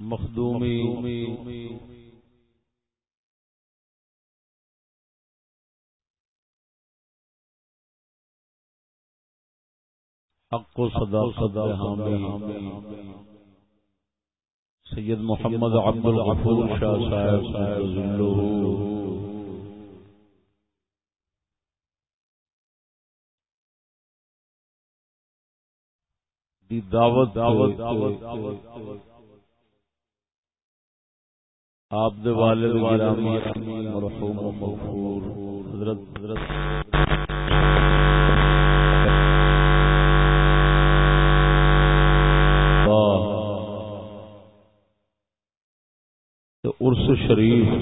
مخدومی حق و صداقت حامی سید محمد عبد الغفور شاہ صاحب دی دعوت دعوت دعوت آپ دے والد گرامی مرحوم مغفور، حضرت حضرت ارس شریف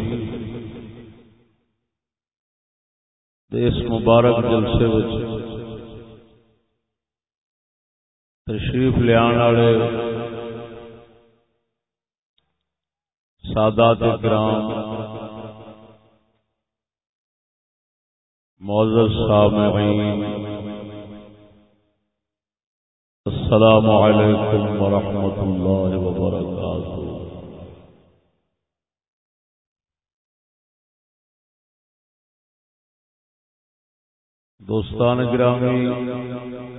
اس مبارک جلسے تشریف لیا والے سادات گرام معذر صاحب السلام علیکم ورحمۃ اللہ وبرکاتہ. دوستان گرامی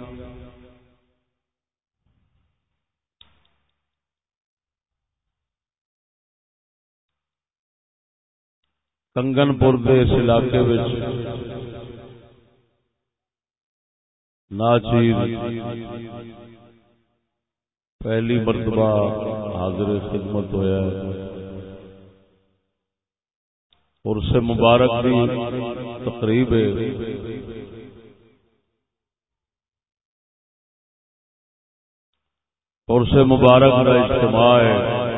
کنگن پور اس علاقے ناچیر پہلی مرتبہ حاضر خدمت ہوا اور اس مبارک بھی تقریب اور سے مبارک کا اجتماع ہے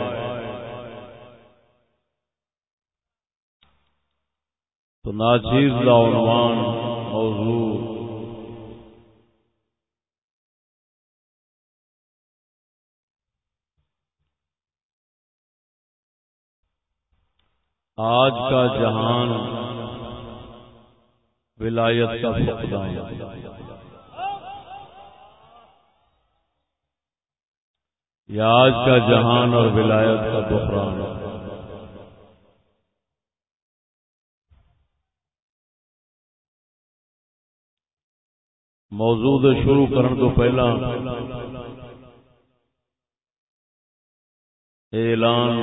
تو ناچیز کا عنوان موضوع۔ آج کا جہان ولایت کا فقدان۔ یا آج کا جہان اور ولایت کا بحران۔ موضوع شروع کرنے تو پہلا اعلان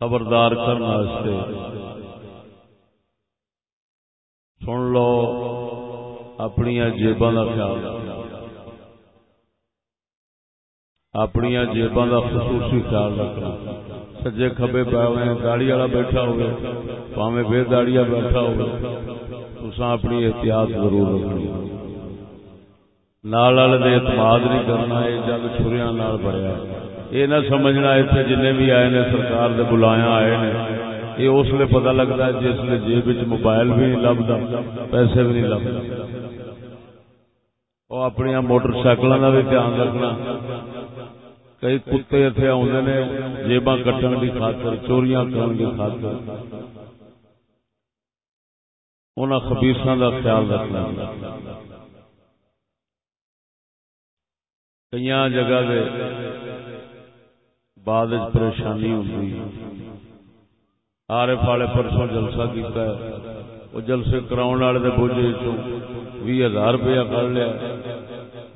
خبردار کرنے سن لو اپنی جیباں کا خیال۔ رکھنا اپنی جیباں کا خصوصی خیال رکھنا۔ سجے کبے پاوے داڑی والا بیٹھا ہوئے پاوے بے داڑیا بیٹھا ہوئے اپنی احتیاط ضرور رکھنی۔ نال والے اعتماد نہیں کرنا، یہ جگ چھریا بڑھیا یہ نہ سمجھنا اتنے جن بھی آئے نے، سرکار دے بلایا آئے نے۔ یہ اس لیے پتا لگتا ہے جس لیے جیب موبائل بھی نہیں لبتا پیسے بھی نہیں لبتا وہ اپنی موٹر سائیکلوں کا بھی دھیان رکھنا۔ کئی کتے اتنے آدھے نے جیبا کٹن کی خاطر، چوریاں کرن کی خاطر۔ ان خبیسا کا خیال رکھنا کئی جگہ دے بعد پریشانی ہوتی آرے فالے پرسوں جلسہ کیتا ہے۔ وہ جلسے کراؤ والے بوجھے چو بھی ہزار روپیہ کر لیا۔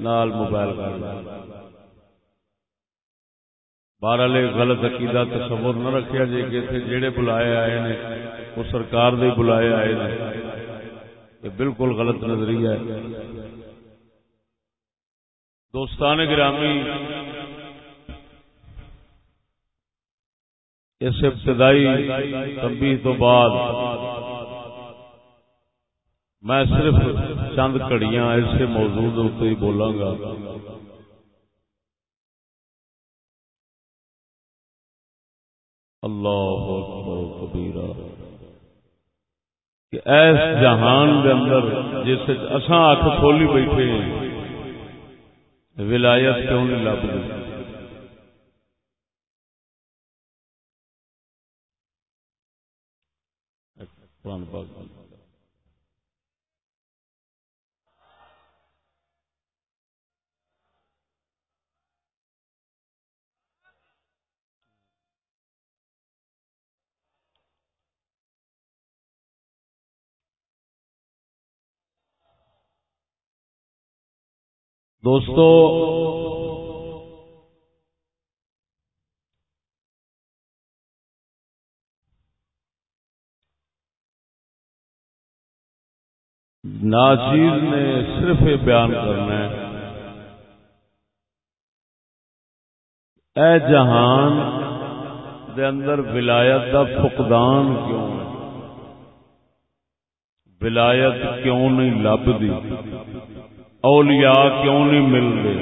نال موبائل کر لیا۔ بارہ غلط عقیدہ تصور نہ رکھا جی کہ جڑے بلائے آئے نے، وہ سرکار دے بلائے آئے نے۔ یہ بالکل غلط نظریہ ہے۔ دوستان گرامی، اس ابتدائی تنبیہ تو بعد میں صرف چند کڑیاں ایسے موضوع ہی بولاں گا۔ اللہ کہ ایس جہان دے اندر جس اساں اکھ کھولی بیٹھے ہیں، ولایت کیوں نہیں لب اچھا، قرآن پاک۔ دوستو، ناچیز نے صرف یہ بیان کرنا ہے، اے جہان، دے اندر ولایت دا فقدان کیوں ہے؟ ولایت کیوں نہیں لبھی اولیاء کیوں نہیں ملتے؟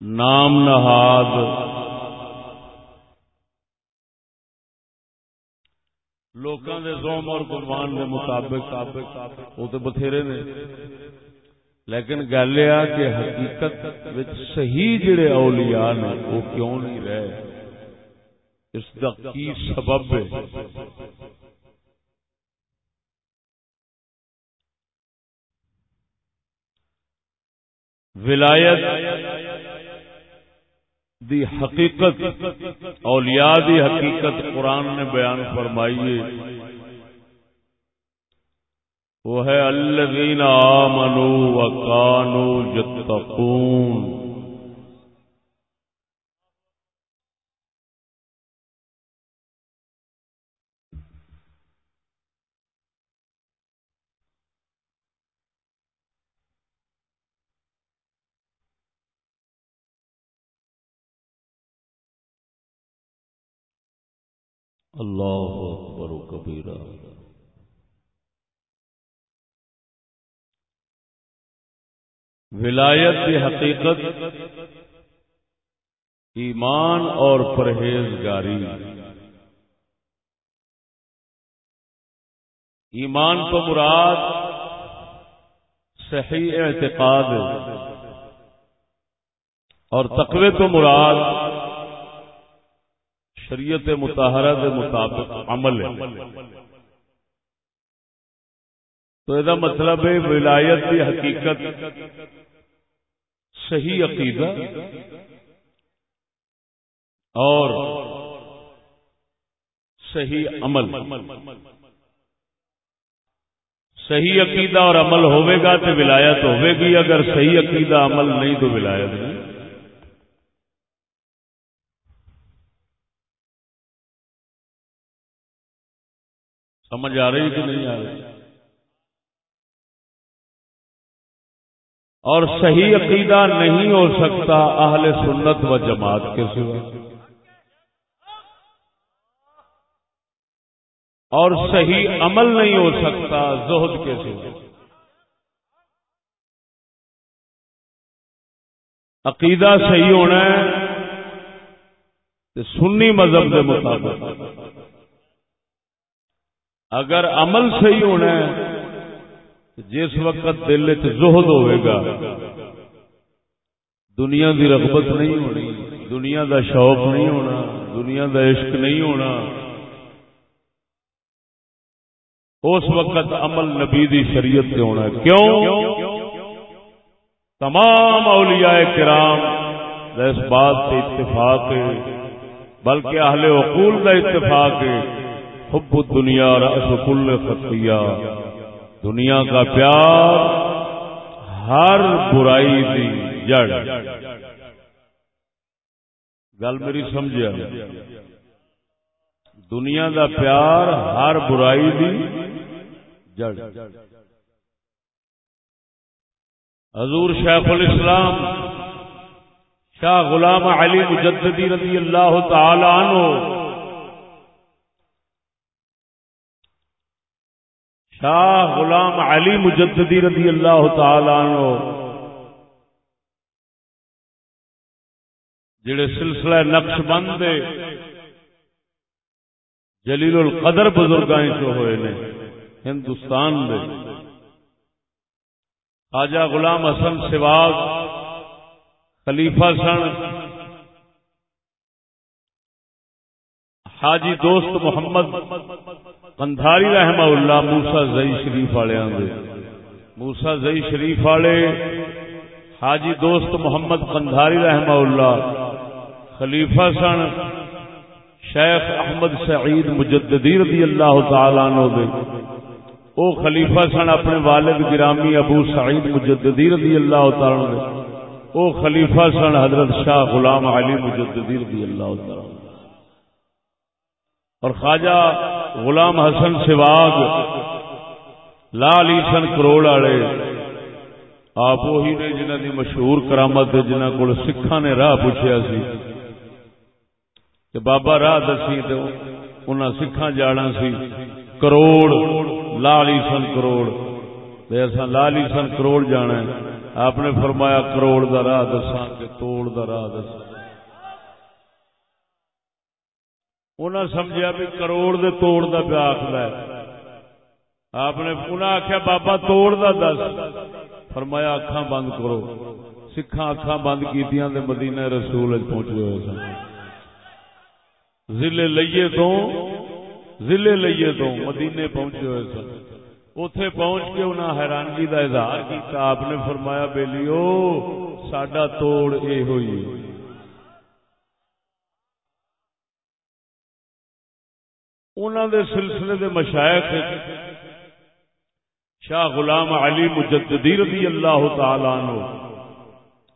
نام نہاد، لوکاں دے زوم اور قربان دے مطابق، وہ تو بتھیرے نے۔ لیکن گل یہ کہ حقیقت صحیح جڑے اولیاء نے، وہ کیوں نہیں رہے؟ اس کا کی سبب ہے ولایت دی حقیقت، اولیاء دی حقیقت قرآن نے بیان فرمائی ہے وہ ہے الذین آمنوا وکانوا یتقون۔ اللہ اکبر و کبیرہ۔ ولایت کی حقیقت، ایمان اور پرہیزگاری۔ ایمان تو مراد صحیح اعتقاد اور تقوی تو مراد شریعت متحرہ کے مطابق عمل ہے۔ تو یہ مطلب ہے ولایت کی حقیقت صحیح عقیدہ اور صحیح عمل۔ صحیح عقیدہ اور عمل ہوئے گا تو ولایت ہوئے گی، اگر صحیح عقیدہ عمل نہیں تو ولایت نہیں۔ سمجھ آ رہی کہ نہیں آ رہی؟ اور صحیح عقیدہ نہیں ہو سکتا اہل سنت و جماعت کے سوا۔ اور صحیح عمل نہیں ہو سکتا زہد کے سوا۔ عقیدہ صحیح ہونا ہے سنی مذہب کے مطابق۔ اگر عمل صحیح ہونا ہے، جس وقت دل چہد ہوئے گا، دنیا دی رغبت نہیں ہونی، دنیا دا شوق نہیں ہونا، دنیا دا عشق نہیں ہونا، اس وقت عمل نبی دی شریعت سے ہونا ہے۔ کیوں؟ تمام اولیاء کرام اس بات سے اتفاق ہے، بلکہ اہل عقول کا اتفاق ہے۔ حب دنیا رس کل خطیہ دنیا کا پیار ہر برائی دی جڑ۔ گل میری سمجھا دنیا کا پیار ہر برائی دی جڑ۔ حضور شیخ الاسلام شاہ غلام علی مجددی رضی اللہ تعالی عنہ شاہ غلام علی مجددی رضی اللہ تعالی عنہ۔ جڑے سلسلہ نقش بند جلیل القدر بزرگاں ہوئے نے، ہندوستان دے۔ خواجہ غلام حسن سواگ خلیفہ سن۔ حاجی دوست محمد کندھاری رحمہ اللہ موسا زئی شریف والے موسا زئی شریف والے، حاجی دوست محمد کندھاری رحمہ اللہ خلیفہ سن شیخ احمد سعید مجددی رضی اللہ تعالی عنہ دے۔ او خلیفہ سن اپنے والد گرامی ابو سعید مجددی رضی اللہ تعالی عنہ او خلیفہ سن حضرت شاہ غلام علی مجددی رضی اللہ تعالی عنہ اور خواجہ غلام حسن سواگ علی سن کروڑ والے، آپ وہی نے جنہ دی مشہور کرامت جنہ کو سکھا نے راہ پوچھا سی۔ کہ بابا راہ دسی تو انہیں سکھا جانا سی، کروڑ لالی سن کروڑ۔ ایسا لالی سن کروڑ جانا ہے۔ آپ نے فرمایا کروڑ دا راہ دسا کہ توڑ دا راہ دسا انہیں سمجھا بھی کروڑ دے توڑ دا پیا آخر آپ نے انہیں آخیا بابا، توڑ دا دس. فرمایا اکھاں بند کرو۔ سکھا اکھاں بند کی مدینہ رسول پہنچے ہوئے سن۔ ضلع لئیے تو، ضلع لئیے تو مدینے پہنچے ہوئے سن۔ اتے پہنچ کے انہیں حیرانگی کا اظہار کیا آپ نے فرمایا، بیلیو، ساڈا توڑ یہ ہوئی انہوں دے سلسلے دے مشائق شاہ غلام علی مجددی رضی اللہ تعالی عنہ۔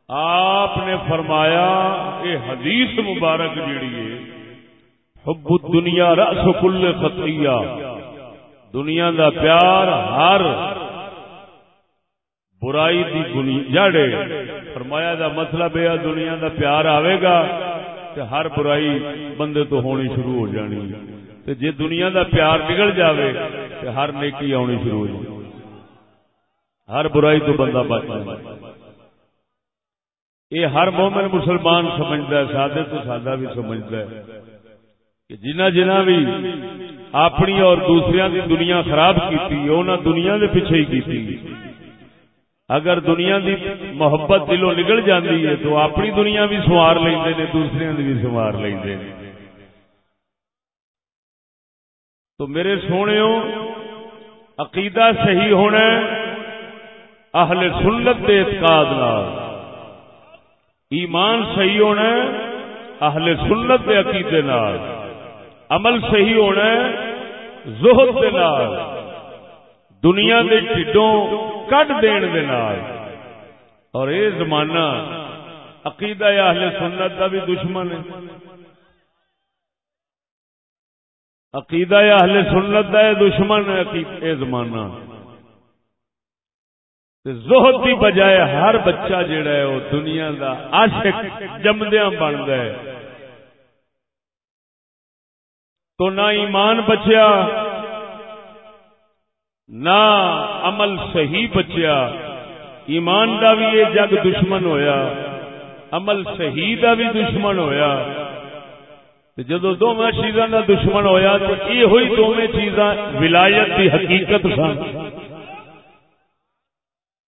آپ نے فرمایا یہ حدیث مبارک جیڑی ہے، حب الدنیا رأس کل خطیہ۔ دنیا دا پیار ہر برائی دی جڑے فرمایا، دا مطلب ہے، دنیا دا پیار آئے گا کہ ہر برائی بندے تو ہونی شروع ہو جانی تے جے دنیا دا پیار نکل جاوے تے ہر نیکی آنی شروع ہو جائے ہر برائی تو بندہ بچ جائے۔ یہ ہر مومن مسلمان سمجھتا ہے، سادے تو سادہ بھی سمجھتا ہے کہ جنہ جنہ بھی اپنی اور دوسرے دی دنیا خراب کی دنیا دے پیچھے ہی کی اگر دنیا دی محبت دلوں نکل جاتی ہے تو اپنی دنیا بھی سوار لیں دوسرے بھی سوار لیں تو میرے سونے عقیدہ صحیح ہونا اہل سنت کے اعتقاد ایمان صحیح ہونا اہل سنت کے عقیدے عمل صحیح ہونا زہد دے نال۔ دنیا کے ٹھڈوں کٹ دین دے نال۔ اور یہ زمانہ، عقیدہ اہل سنت کا بھی دشمن ہے۔ عقیدہ اہل سنت کا دشمن ہے زمانہ۔ زہد کی بجائے ہر بچہ جڑا ہے وہ دنیا کا عاشق جمدیا بنتا ہے۔ تو نہ ایمان بچیا، نہ عمل صحیح بچیا۔ ایمان دا بھی یہ جگ دشمن ہویا، عمل صحیح دا بھی دشمن ہویا۔ جدو دونوں چیزاں دا دشمن ہویا تو یہ ہوئی دونوں چیزاں ولایت کی حقیقت سن۔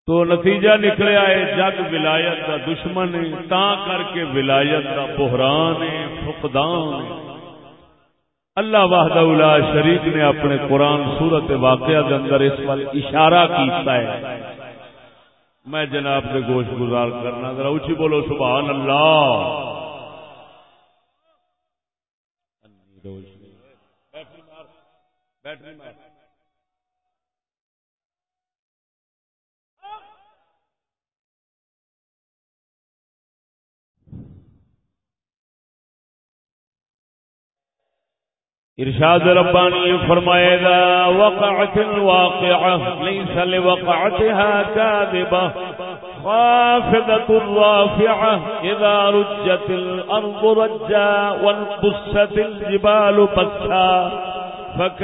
تو نتیجہ نکلیا ہے جگ ولایت کا دشمن تا کر کے ولایت کا بحران فقدان اللہ واہد الا شریف نے اپنے قرآن سورت واقعہ کے اندر اس وال اشارہ کیتا ہے۔ میں جناب کے گوشت گزار کرنا، ذرا اچھی بولو، سبحان اللہ۔ جی۔ بیٹری مار بیٹری مار۔ إرشاد ربانی فرمائے گا وقعت الواقعة ليس لوقعتها كاذبة. خافضة الرافعة إذا رجت الأرض رجا وانبست الجبال بسا فكانت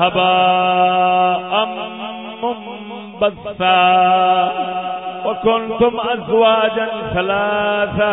هباء منبثا. وكنتم أزواجا ثلاثة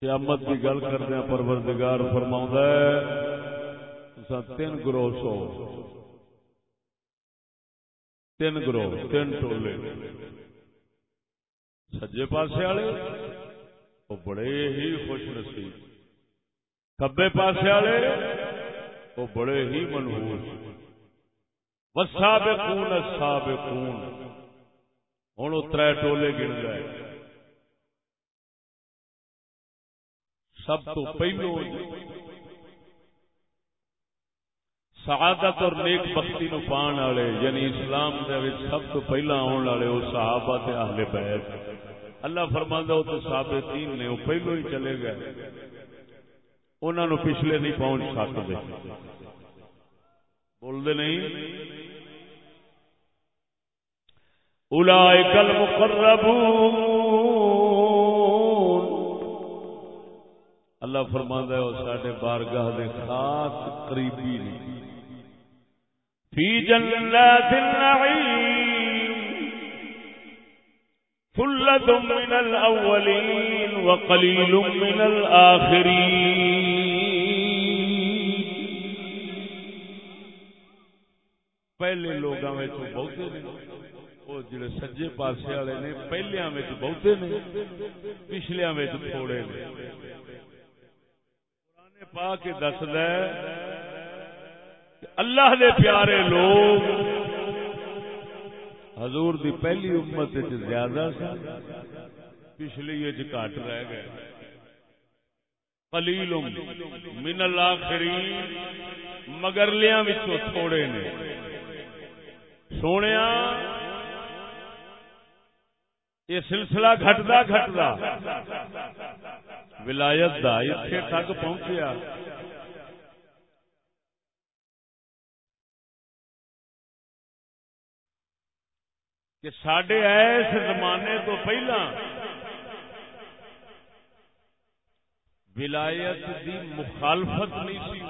قیامت کی گل کردیا پروردگار فرما تین گروہ سو۔ تین گروہ، تین ٹولے۔ سجے پاسے والے، وہ بڑے ہی خوش نصیب۔ کبے پاسے والے، وہ بڑے ہی منہور وسا بے خون سا بے خون ہوں وہ تر ٹولے گن گئے۔ سب تو پہلو سعادت اور نیک بختی نو پان والے یعنی اسلام دے سب تو پہلا آن والے وہ صحابہ تے اہل بیت۔ اللہ فرماندا وہ تو ثابتین نے وہ پہلو ہی چلے گئے۔ انہاں نو پچھلے نہیں پہنچ سکتے بول دے نہیں؟ اولئک المقربون۔ اللہ فرماندا ہے وہ ساڈے بارگاہ دے خاص قریبی نہیں في جنات النعيم ثلة من الأولين وقليل من الآخرين پہلے لوگوں میں بہتے نے۔ وہ جڑے سجے پاسے والے نے پہلے بہتے نے پچھلے تھوڑے نے۔ پا کے دس اللہ دے پیارے لوگ حضور دی پہلی امت زیادہ سا پچھلی گھٹ رہ گئے۔ قلیل من الاخرین، مگرلیاں وچوں تھوڑے نے۔ سونے یہ سلسلہ گھٹدا گھٹدا۔ ولایت دا اتنے تک پہنچیا۔ کہ سڈے ایس زمانے تو پہلا ولایت دی مخالفت نہیں سی۔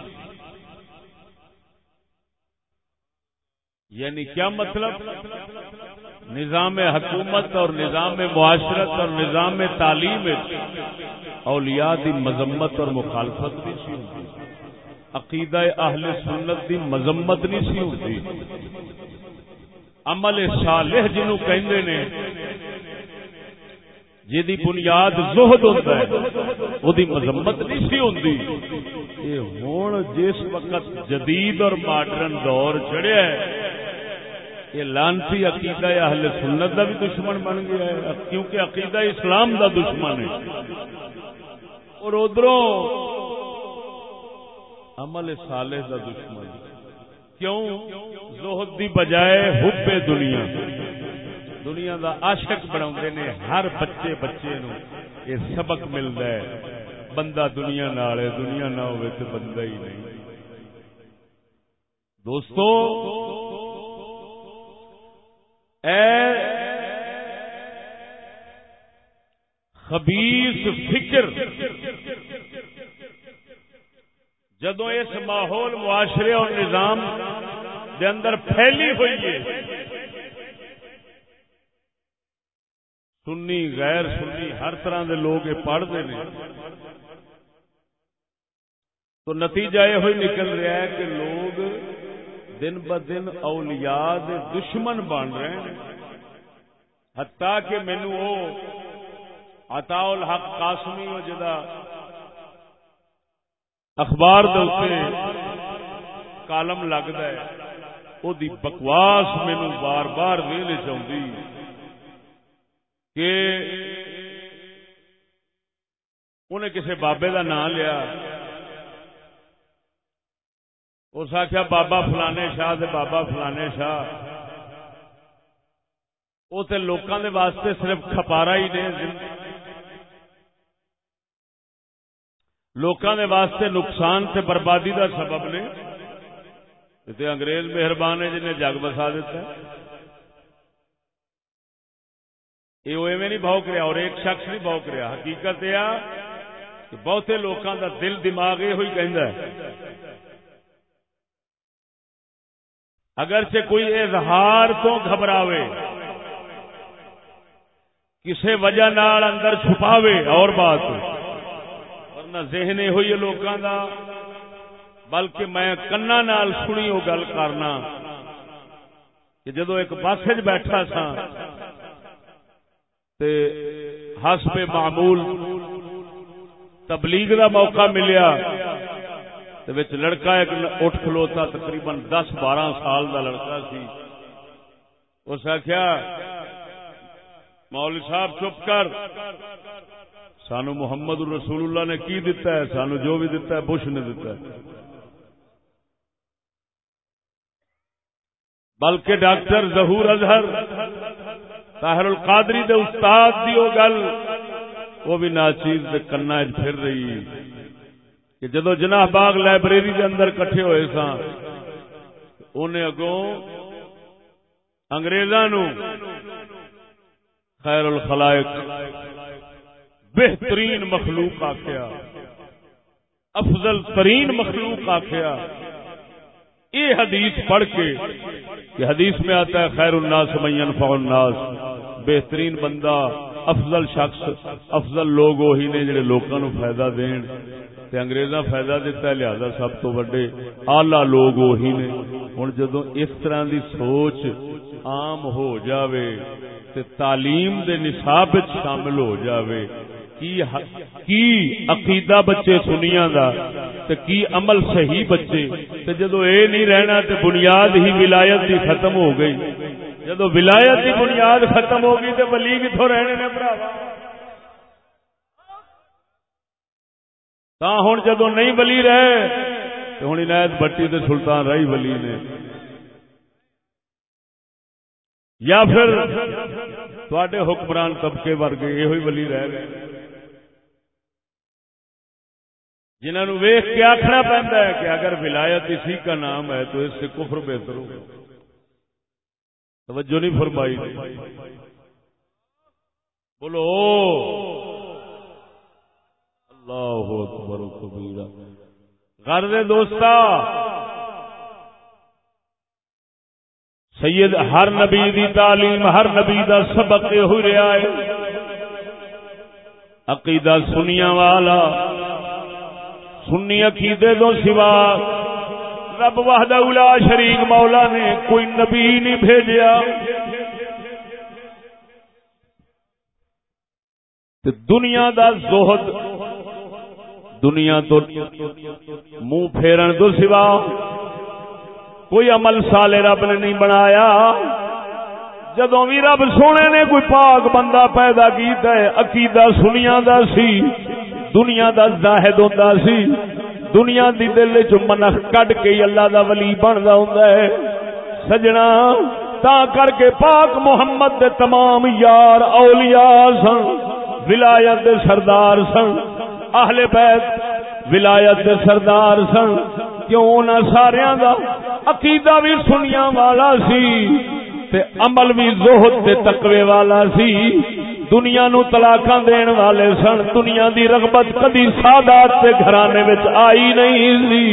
یعنی کیا مطلب؟ نظام حکومت اور نظام معاشرت اور نظام تعلیم۔ اولیاء دی مذمت اور مخالفت نہیں سی ہوتی۔ عقیدہ اہل سنت دی مذمت نہیں سی ہوتی۔ عمل صالح جنو کہندے نے جی بنیاد زہد ہوتا ہے، وہ مذمت نہیں سی ہوتی۔ یہ ہوں جس وقت جدید اور ماڈرن دور چڑھیا ہے یہ لانسی عقیدہ اہل سنت کا بھی دشمن بن گیا ہے۔ کیونکہ عقیدہ اسلام کا دشمن ہے۔ اور ادھر عمل صالح کا دشمن۔ کیوں؟ زہد دی بجائے حب دنیا۔ دنیا دا عاشق بنا نے ہر بچے بچے نو یہ سبق ملتا ہے۔ بندہ دنیا نال دنیا نہ ہو بندہ ہی نہیں۔ دوستو، اے خبیص فکر. جدو اس ماحول معاشرے اور نظام دے اندر پھیلی ہوئی ہے، سنی، غیر سنی، ہر طرح دے لوگ یہ پڑھتے ہیں۔ تو نتیجہ یہ ہوئی نکل رہا ہے کہ لوگ دن ب دن اولیاء دے دشمن بن رہے ہیں۔ حتیٰ کہ مینو وہ عطا الحق قاسمی و جدا اخبار کالم لگتا ہے۔ وہ بکواس مینو بار بار ویل چاہتی کہ انہیں کسی بابے کا نام لیا۔ اس آخیا بابا فلانے شاہ دے بابا فلانے شاہ۔ وہ تو لوگوں کے واسطے صرف کھپارا ہی نہیں لوکاں دے واسطے نقصان تے بربادی دا سبب نے۔ تے انگریز مہربان ہے جنہیں جگ بسا دیتا ہے۔ یہ وہ ایویں نہیں بھوک رہا اور ایک شخص نہیں بھوک رہا۔ حقیقت یہ کہ بہتے لوکاں دا دل دماغ یہ ہوئی کہندا ہے۔ اگرچہ کوئی اظہار تو گھبراوے کسی وجہ نال اندر چھپاوے اور بات۔ ورنہ ذہن یہ ہوئی لوگوں کا بلکہ میں کنا نال سنی وہ گل کرنا۔ کہ جدو ایک بس بیٹھا سا تے حسب معمول تبلیغ دا موقع ملیا، تے وچ لڑکا ایک اٹھ کھلوتا تقریباً دس بارہ سال دا لڑکا سی۔ اس آخیا مولوی صاحب چپ کر۔ سانو محمد رسول اللہ نے کی دیتا ہے؟ سانو جو بھی دیتا ہے، بش نے دیتا ہے۔ بلکہ ڈاکٹر ظہور اظہر، طاہر القادری دے استاد دی وہ گل، وہ بھی ناچیز دے کنا پھر رہی۔ کہ جدو جناح باغ لائبریری دے اندر کٹھے ہوئے سا انہیں اگوں انگریزاں نو خیر الخلائق بہترین مخلوق آخیا افضل ترین مخلوق آخیا یہ حدیث پڑھ کے کہ حدیث میں آتا ہے، خیر الناس مین الناس۔ بہترین بندہ، افضل شخص، افضل لوگ وہی نے جڑے لوگوں نو فائدہ دین۔ تے انگریزاں فائدہ دیتا ہے، لہذا سب تو بڑے آلہ لوگ وہی نے۔ ہن جدوں اس طرح دی سوچ عام ہو جاوے، تے تعلیم دے نصاب شامل ہو جاوے کی عقیدہ بچے سنیا دا تے کی عمل صحیح بچے تے جدو اے نہیں رہنا تے بنیاد ہی ولایت دی ختم ہو گئی۔ جدو ولایت دی بنیاد ختم ہو گئی تے ولی کتوں رہنے نے بھراوا؟ تا ہوں جدو نہیں ولی رہے تو ہوں عنایت بٹی تے سلطان رائی ولی نے۔ یا پھر تھوڑے حکمران طبقے ورگے یہ ولی رہ گئے۔ جنہوں ویخ کے آخنا پہنتا ہے کہ اگر ولایت اسی کا نام ہے تو اس سے کفر بہتر ہو توجہ نہیں فرمائی۔ بولو۔ اللہ اکبر کبیرہ غرض دوستا سید ہر نبی دی تعلیم، ہر نبی دا سبق ہو رہا ہے۔ عقیدہ سنیا والا۔ سنی عقیدے تو سوا۔ رب وحدہ اولا شریک مولا نے کوئی نبی نہیں بھیجیا۔ دنیا دا زہد، دنیا تو منہ پھیرن تو سوا۔ کوئی عمل سالے رب نے نہیں بنایا۔ جدو بھی رب سونے نے کوئی پاک بندہ پیدا کیتا ہے، عقیدہ سنیا دا سی۔ دنیا دا زاہد ہوندا سی۔ دنیا دی دل وچ منخ کڈ کے اللہ دا ولی بندا ہوندا ہے۔ سجنا، تا کر کے پاک محمد دے تمام یار اولیاء سن، ولایت دے سردار سن، اہل بیت ولایت دے سردار سن۔ کیوں نہ ساریاں دا عقیدہ بھی سنیا والا سی، تے عمل بھی زہد تے تقوی والا سی۔ دنیا نو طلاقاں دین والے سن، دنیا دی رغبت کدی سادات تے گھرانے وچ آئی نہیں سی۔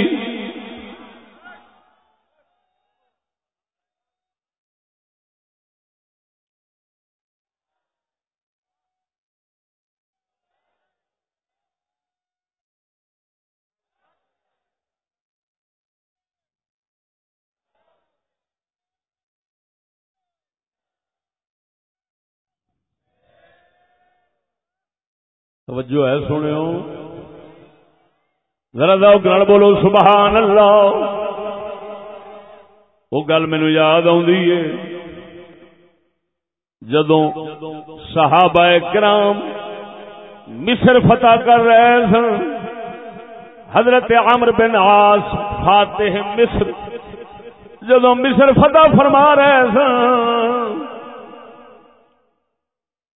توجہ ہے سنے ذرا داؤ گل بولو سبحان اللہ وہ گل مینو یاد ہے۔ جدو صحابہ کرام مصر فتح کر رہے سن، حضرت عمر بن آس فاتح مصر۔ جدو مصر فتح فرما رہے سن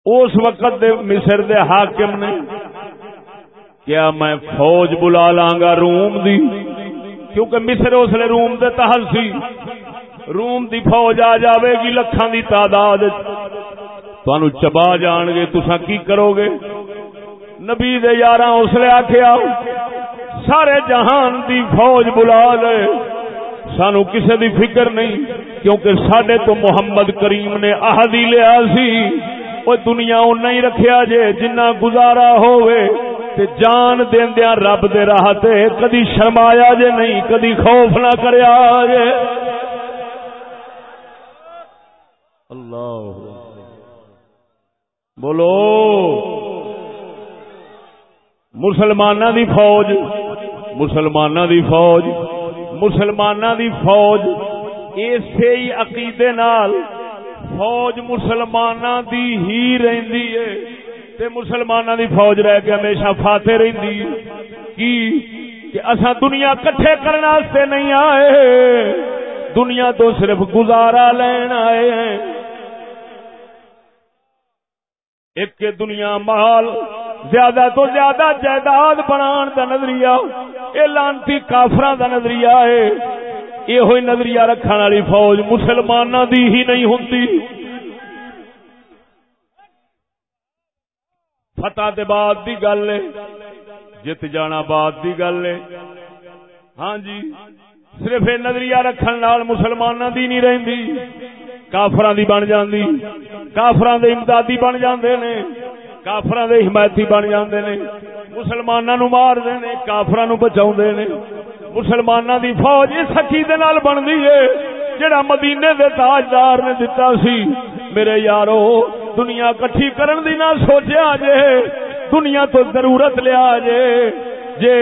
اس وقت دے مصر دے حاکم نے کیا میں فوج بلا لاں روم دی؟ کیونکہ مصر اس لیے روم دے تحت سی۔ روم دی فوج آ جاوے گی لکھان دی تعداد تانو چبا جان گے تسا کی کرو گے؟ نبی دے یاراں اس لیے آکھیا، سارے جہان دی فوج بلا لے۔ سانو کسے دی فکر نہیں، کیونکہ ساڈے تو محمد کریم نے عہد ہی لیا سی۔ وہ دنیا نہیں رکھیا جے جنہ گزارا ہوئے تے جان دیندیا رب دے راہ تے کدی شرمایا جے نہیں کدی خوف نہ کریا جے اللہ بولو مسلمانہ دی فوج مسلمانہ دی فوج مسلمانہ دی فوج اسی عقیدے نال فوج مسلمانہ دی ہی رہندی ہے۔ تے مسلمانہ دی فوج رہ کے ہمیشہ فاتح رہندی کی؟ کہ اسا دنیا کٹھے کرنے واسطے نہیں آئے۔ دنیا تو صرف گزارا لین آئے ہیں۔ ایک دنیا مال زیادہ تو زیادہ جائیداد بنان دا نظریہ یہ لانتی کافران دا نظریہ ہے۔ یہ نظریہ رکھنے والی فوج مسلمانوں دی ہی نہیں ہوتی فتح دے بعد دی گل ہے جت جانا بعد دی گل ہے۔ ہاں جی صرف یہ نظریہ رکھنے نال مسلمانوں دی نہیں رہندی۔ کافران دی بن جاندی۔ کافران دے امدادی بن جاندے نے۔ کافران دے حمایتی بن جاندے نے۔ مسلمانوں نو مار دے نے کافران نو بچاؤ دے نے۔ مسلمانوں دی فوج اس عقیدے نال بندی ہے، جڑا مدینے دے تاجدار نے دتا سی۔ میرے یارو، دنیا کٹھی کرن دی نہ سوچیا جے، دنیا تو ضرورت لیا جے۔ جے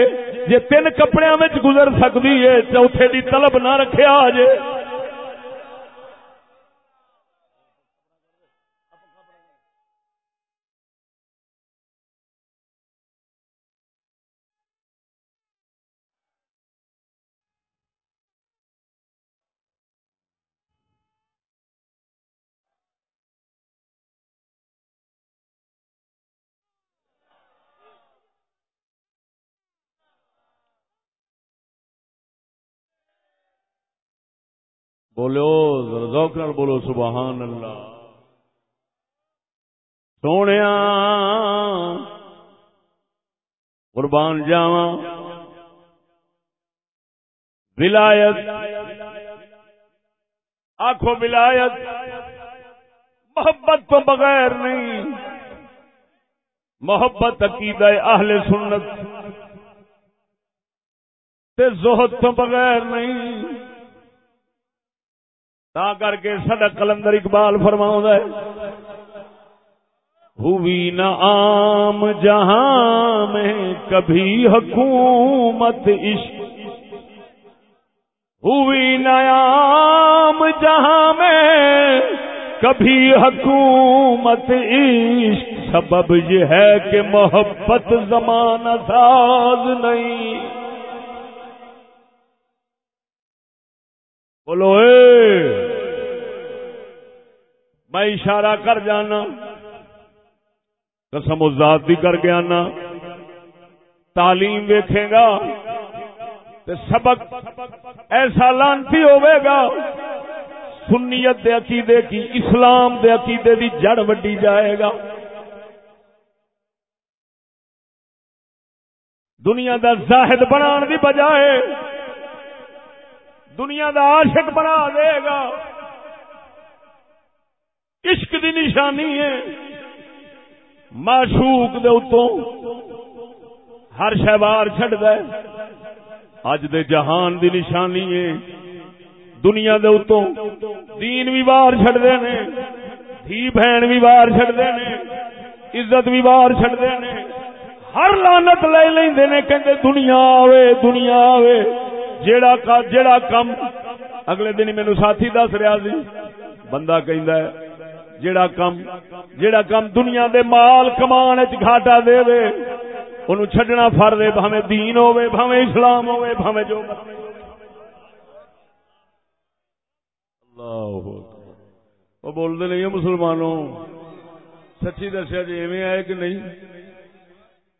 جے تین کپڑیاں وچ گزر سکدی ہے، چوتھے دی طلب نہ رکھیا جے۔ بولو ذوق نال بولو، سبحان اللہ۔ سونے قربان جاوا ولایت۔ آخو ولایت۔ محبت تو بغیر نہیں۔ محبت عقیدہ اہل سنت۔ تے زہد تو بغیر نہیں۔ تا کر کے سڈا کلندر اقبال فرما ہے، ہوئی نہ عام جہاں میں کبھی حکومت عشق، ہوئی نہ عام جہاں میں کبھی حکومت عشق، سبب یہ ہے کہ محبت زمانہ ساز نہیں۔ بولو، اے! میں اشارہ کر جانا۔ قسم ذات بھی کر کے آنا۔ تعلیم ویکھے گا تے سبق ایسا لانتی ہوئے گا۔ سنیت دے عقیدے کی، اسلام دے عقیدے دی جڑ وڈی جائے گا۔ دنیا دا زاہد بنان دی بجائے دنیا دا عاشق بنا دے گا۔ عشق دی نشانی ہے۔ معشوق دے اتوں ہر شہبار چڈ دے اج دے جہان دی نشانی ہے۔ دنیا دے اتوں دین بھی باہر چڈتے نے۔ دھی بہن بھی باہر چڈتے نے۔ عزت بھی باہر چڈتے نے۔ ہر لانت لے لیں کہ دنیا آوے دنیا آوے۔ جیڑا کا جیڑا کم اگلے دن مینو ساتھی دس رہا سی۔ بندہ ہے، جیڑا کم جیڑا کم دنیا دے مال کمان گھاٹا دے دے انہوں چھڈنا فر دے بھاوے دین ہوے بھاوے اسلام ہوے بھاوے جو اللہ وہ بولتے نہیں ہیں مسلمانوں۔ سچی دسیا جی ایویں آئے کہ نہیں؟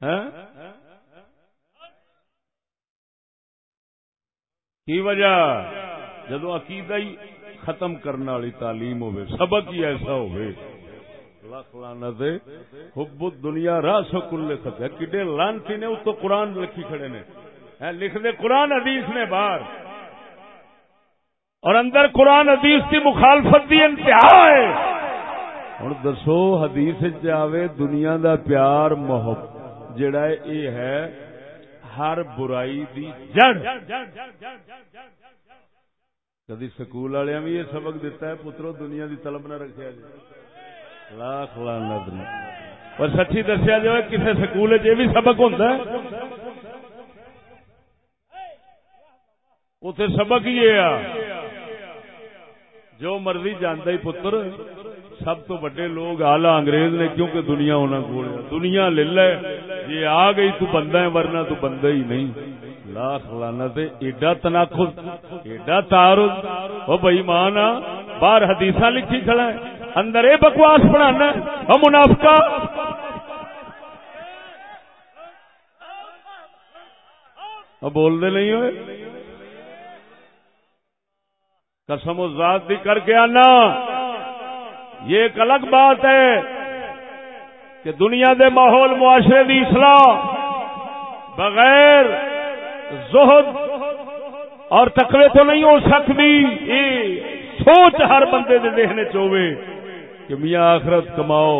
ہاں کی وجہ؟ جدو عقیدہ ہی ختم کرنے والی تعلیم ہوئے سبق ہی ایسا ہوئے لکھ لانت حب دنیا راس کل خط کڈے لانتی نے اس تو قرآن لکھی کھڑے نے۔ لکھ دے قرآن حدیث نے باہر۔ اور اندر قرآن حدیث کی مخالفت دی انتہا ہے۔ ہوں دسو، حدیث جاوے دنیا دا پیار محبت جڑا یہ ہے۔ ہر برائی دی جڑ۔ کدی سکول والے بھی یہ سبق دیتا ہے، پترو، دنیا دی طلب نہ رکھا جی لاکھ لانت اور سچی دسیا جائے کسی سکول یہ بھی سبق ہوتا ہے۔ اتے سبق یہ جو مرضی جانا ہی پتر۔ سب تو بڑے لوگ آلہ انگریز نے کیونکہ دنیا ہونا کو دنیا لے لے۔ یہ آ گئی تو بندہ ہے، ورنہ تو بندہ ہی نہیں۔ لاکھ لانا ایڈا تناخذ ایڈا تعارض۔ او بھائی مان باہر حدیث لکھی کھڑا ہے۔ اندر اے بکواس بنانا او منافقہ۔ بول دے نہیں ہوئے۔ قسم و ذات دی کر کے آنا۔ یہ ایک الگ بات ہے کہ دنیا دے ماحول معاشرے دی اصلاح بغیر زہد اور تقوی تو نہیں ہو سکتی۔ یہ سوچ ہر بندے دے ذہن چوے کہ میاں آخرت کماؤ،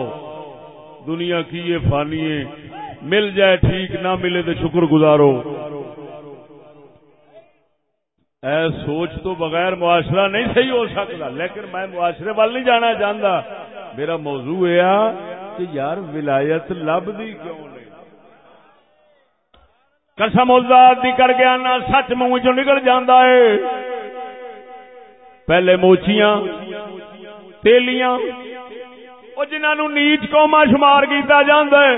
دنیا کی یہ فانی ہے، مل جائے ٹھیک، نہ ملے تو شکر گزارو۔ اے سوچ تو بغیر معاشرہ نہیں صحیح ہو سکتا، لیکن میں معاشرے وال نہیں جانا چاہتا۔ میرا موضوع یہ کہ یار ولایت لب دی کیوں نہیں؟ قسم ازاد دی کر کے آنا، سچ منہ چ نکل جانا ہے۔ پہلے موچیاں، تیلیاں وہ جنہوں نیچ قوما شمار کیتا جاندہ ہے۔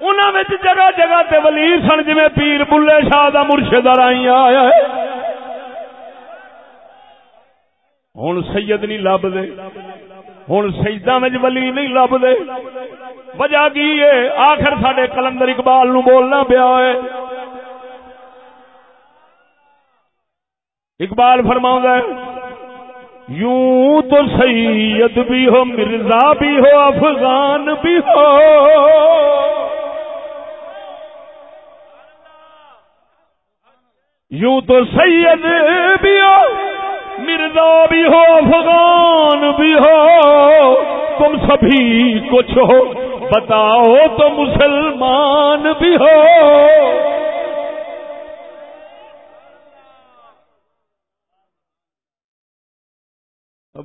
انہوں جگہ جگہ تے ولی سن جی پیر بلے شاہ دا مرشد آئی آیا ہے۔ ہوں سید نہیں لب دے ہوں سجدہ میں ولی نہیں لب دے وجہ کی ہے؟ آخر سڈے کلندر اقبال نو بولنا پیا ہے۔ اقبال فرما ہے، یوں تو سید بھی ہو، مرزا بھی ہو، افغان بھی ہو۔ یوں تو سید بھی ہو مرزا بھی ہو، افغان بھی ہو، تم سبھی کچھ ہو۔ بتاؤ تو مسلمان بھی ہو۔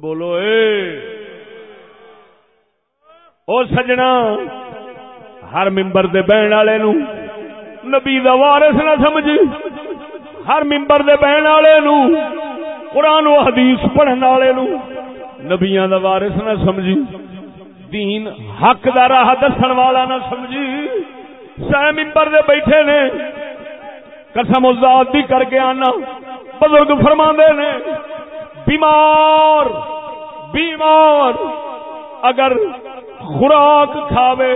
بولو، اے۔ او سجنا، ہر ممبر دے بہن والے نو۔ نبی دا وارث نہ سمجھ۔ ہر ممبر دے بہن والے نو۔ قرآن و حدیث پڑھنے والے نو نبیاں دا وارث نہ سمجھی، دین حق دا راہ دسن والا نہ سمجھی۔ سہ ممبر دے بیٹھے نے، قسم ذات دی کر کے آنا۔ بزرگ فرما نے، بیمار بیمار، اگر خوراک کھاوے،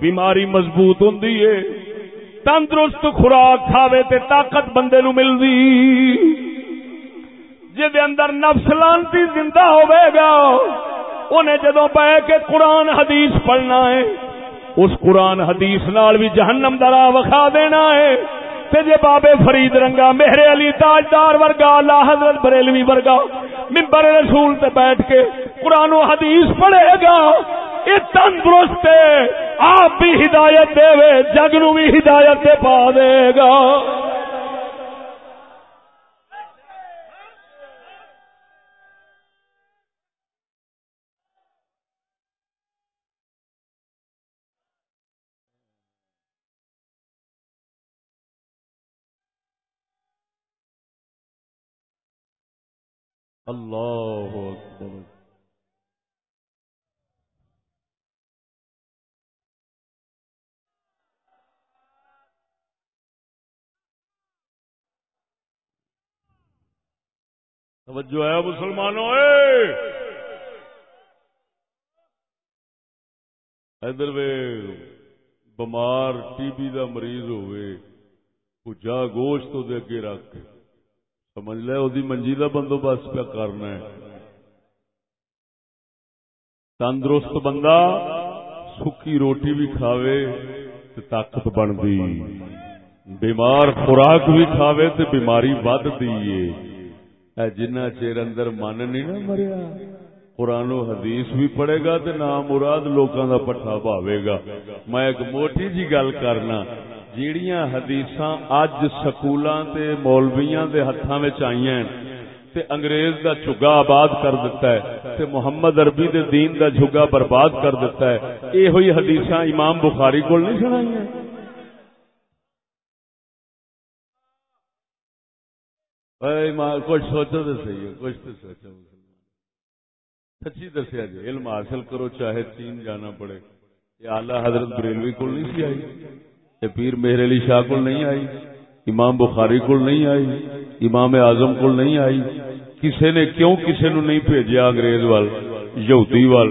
بیماری مضبوط ہوں تندرست خوراک کھاوے تے طاقت بندے نو ملدی۔ جہد اندر نفس لانتی زندہ ہوئے گا، انہیں جدو بہ کے قرآن حدیث پڑھنا ہے، اس قرآن حدیث نال بھی جہنم درا وکھا دینا ہے۔ تے جے بابے فرید رنگا میرے علی تاجدار ورگا، اللہ حضرت بریلوی ورگا ممبر رسول تے بیٹھ کے قرآن و حدیث پڑھے گا۔ یہ تندرست آپ بھی ہدایت دے جگ نو بھی ہدایت دے پا دے گا۔ اللہ اکبر توجہ ہے مسلمانوں ادھر وے بمار ٹی بی دا مریض ہوئے جا گوشت دے اگے رکھ سمجھ لے وہ منجی کا بندوبست پہ کرنا ہے۔ تندرست بندہ سکی روٹی بھی کھاوے تو طاقت بنتی۔ بیمار خوراک بھی کھاوے تو بیماری ود دی جنا چیر اندر من نہیں نہ مریا، قرآن و حدیث بھی پڑھے گا تے نام مراد لوکاں دا پٹھا بھاوے گا۔ میں ایک موٹی جی گل کرنا جیڑیاں حدیثاں اج سکولاں تے مولویاں دے ہتھاں وچ آئیاں تے انگریز دا جھگا آباد کر دیتا ہے، تے محمد عربی دے دین دا جھگا برباد کر دیتا ہے۔ اے ہوئی حدیثاں امام بخاری کول نہیں سنائیاں۔ کچھ سوچو تو صحیح ہے، کچھ تو سوچو۔ سچی دسیا جی علم حاصل کرو، چاہے چین جانا پڑے۔ یہ آلہ حضرت بریلوی کو نہیں سی آئی۔ یہ پیر مہر علی شاہ کو نہیں آئی، امام بخاری کو نہیں آئی، امام اعظم کو نہیں آئی۔ کسے نے کیوں کسے نو نہیں بھیجیا انگریز وال، یہودی وال؟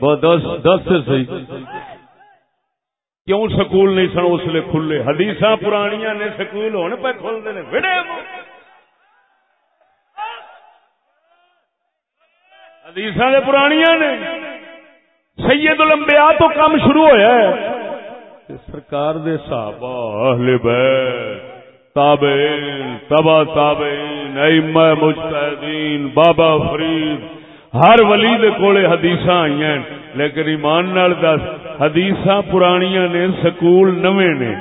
دس دس سے صحیح۔ کیوں سکول نہیں سن؟ اس لیے کھلے۔ حدیث پرانیاں نے سکول ہونے پہ کھلتے ہیں۔ حدیث نے پرانیاں نے۔ سید الانبیاء تو کام شروع ہوا ہے۔ تے سرکار دے صحابہ اہل بیت، تابعین، تبا تابعین، ائمہ مجتہدین، بابا فرید، ہر ولی دے کولے حدیثاں آئی ہیں، لیکن ایمان نال دس، حدیثاں پرانیاں نے، سکول نویں نے،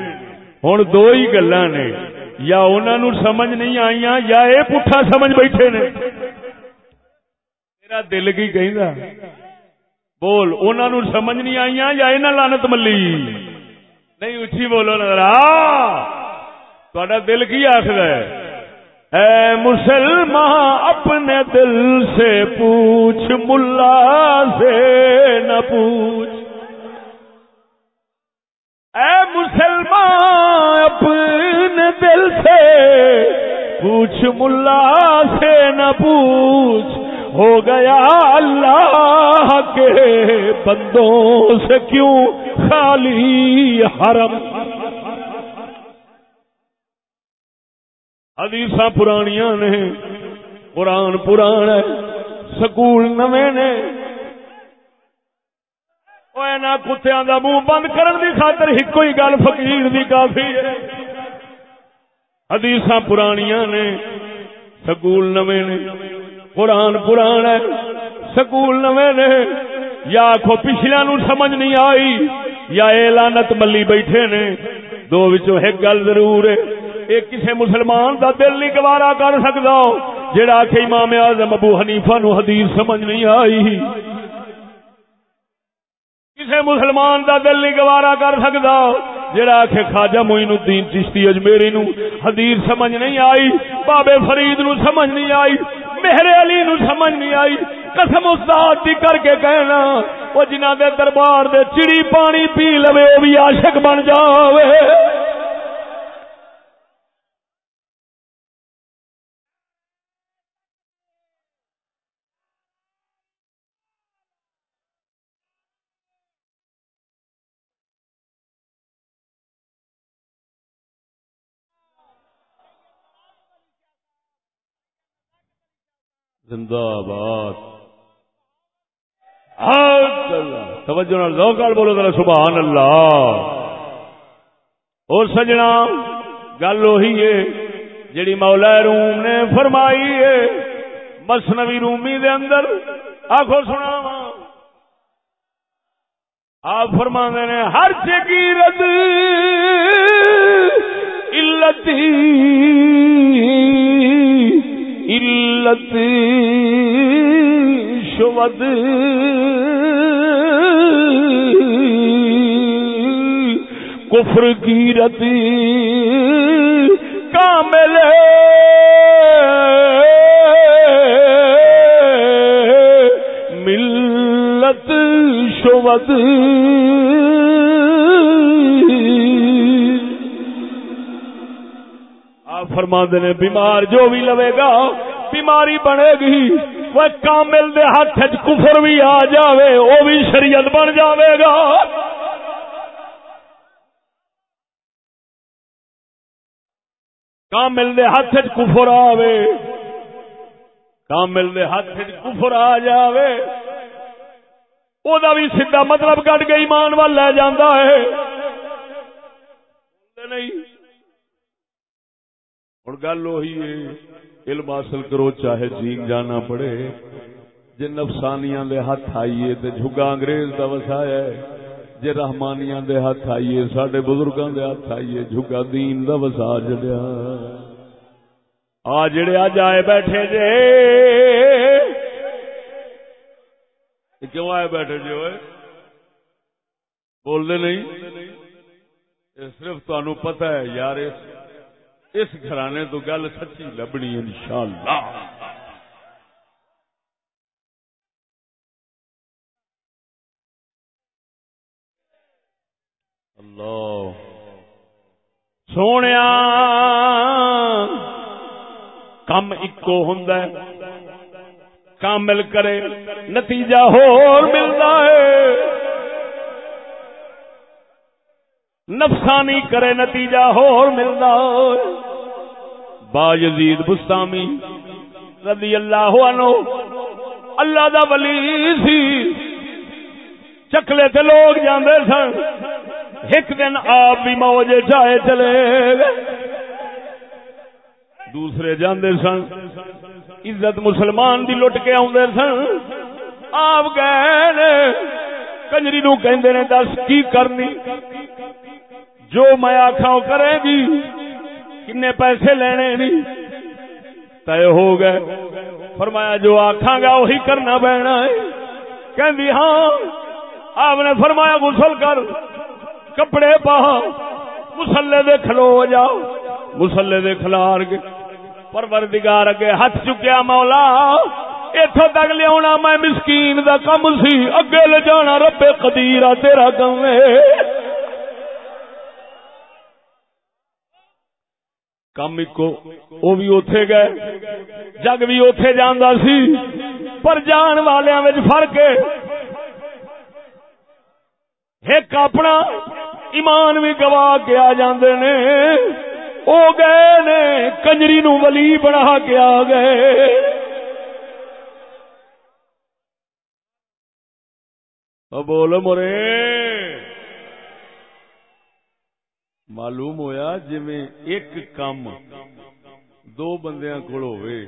ہن دو ہی گلاں نے، یا انہاں نو سمجھ نہیں آئیاں، یا اے پٹھا سمجھ بیٹھے نے۔ میرا دل کی کہ بول انہوں سمجھ نہیں آئی یا یہ لانت ملی؟ نہیں اچھی بولو نظر آ۔ دل کی آخر ہے؟ اے مسلمان، اپنے دل سے پوچھ، ملا سے نہ پوچھ۔ اے مسلمان، اپنے دل سے پوچھ، ملا سے نہ پوچھ۔ ہو گیا اللہ کے بندوں سے کیوں خالی حرم؟ حدیث پرانیاں نے، قرآن پران ہے، سکول نویں نے۔ کتیا دا منہ بند کرن دی خاطر ایک ہی گل فقیر دی کافی ہے۔ حدیث پرانیاں نے، سکول نویں نے۔ قرآن پران ہے۔ سکول نویں نے۔ یا آخو پچھلیا نو سمجھ نہیں آئی۔ یا اعلانت ملی بیٹھے نے۔ دو وچوں ایک گل ضرور ہے۔ ایک کسے مسلمان دا دل نہیں گوارا کر سکتا جڑا کہ امام اعظم ابو حنیفہ نو حدیث سمجھ نہیں آئی۔ کسے مسلمان دا دل نہیں گوارا کر سکتا جڑا آخ خواجہ معین الدین چشتی اجمیری نو حدیث سمجھ نہیں آئی۔ بابے فرید نو سمجھ نہیں آئی۔ میرے علی نو سمجھ نہیں آئی۔ قسم استاد دی کر کے کہنا، وہ جنہاں دے دربار دے چڑی پانی پی لوے، وہ بھی عاشق بن جاوے۔ زندہ باد توجہ لوکال بولو ذرا سبحان اللہ اور سجنا، گل وہی ہے جڑی مولا روم نے فرمائی ہے۔ مسنوی رومی دے اندر۔ آخو سنا آپ فرما نے، ہر چیز علتی۔ علت شود۔ کفر کی رتی کامل۔ ملت شود۔ فرما نے، بیمار جو بھی لوے گا، بیماری بنے گی، وہ کامل دے ہاتھ کفر بھی آ جاوے وہ بھی شریعت بن جاوے گا۔ کامل دے ہاتھ کفر آوے، کامل دے ہاتھ کفر آ جاوے۔ او دا بھی سیدھا مطلب کٹ کے ایمان وال لے جاندہ ہے۔ نہیں ہوں گل وہی ہے، علم حاصل کرو، چاہے جین جانا پڑے۔ جی نفسانیاں دے ہاتھ آئیے، تے جھگا انگریز دا وسایا ہے۔ جی رحمانیاں دے ہاتھ آئیے سڈے بزرگاں دے ہاتھ آئیے، جھگا دین دا وسا جڑیا۔ آ جڑے اج آئے بیٹھے جے۔ کیوں آئے بیٹھے جی ہوئے بول دے نہیں صرف تہن پتا ہے یار، اس گھرانے تو گل سچی لبنی ان شاء اللہ۔ سونے کم ایکو ہوں کامل کرے۔ نتیجہ ہو ملتا ہے۔ نفسانی کرے نتیجہ ہور ملدا با یزید بستامی رضی اللہ عنہ، اللہ دا ولی سی۔ چکلے تے لوگ جاندے سن، ایک دن آپ بھی موجے چائے چلے دوسرے جاندے سن، عزت مسلمان دی لٹ کے آدھے سن۔ آپ گئے کنجری نو کہندے نے، دس کی کرنی؟ جو میں آخا کرے گی۔ کن پیسے لینے نہیں طے ہو گئے فرمایا جو آخا گا وہی کرنا پینا ہے کہ ہاں آپ نے فرمایا غسل کر کپڑے پا مسلے دے کھلو جاؤ مسلے دے کھلار کے پروردگار اگے ہاتھ چکیا مولا اتو تک لیا میں مسکین دا کم سی اگے لے جانا ربے قدیر تیرا کم ہے کم وہ بھی اتے گئے۔ جگ بھی اتے جانا سی، پر جان والوں فرق ایک اپنا ایمان بھی گوا کے آ جاندے نے، او گئے نے، کنجری نو ولی بنا کے آ گئے۔ بول مرے۔ معلوم ہویا جی ایک کام دو بندیاں کول ہوئے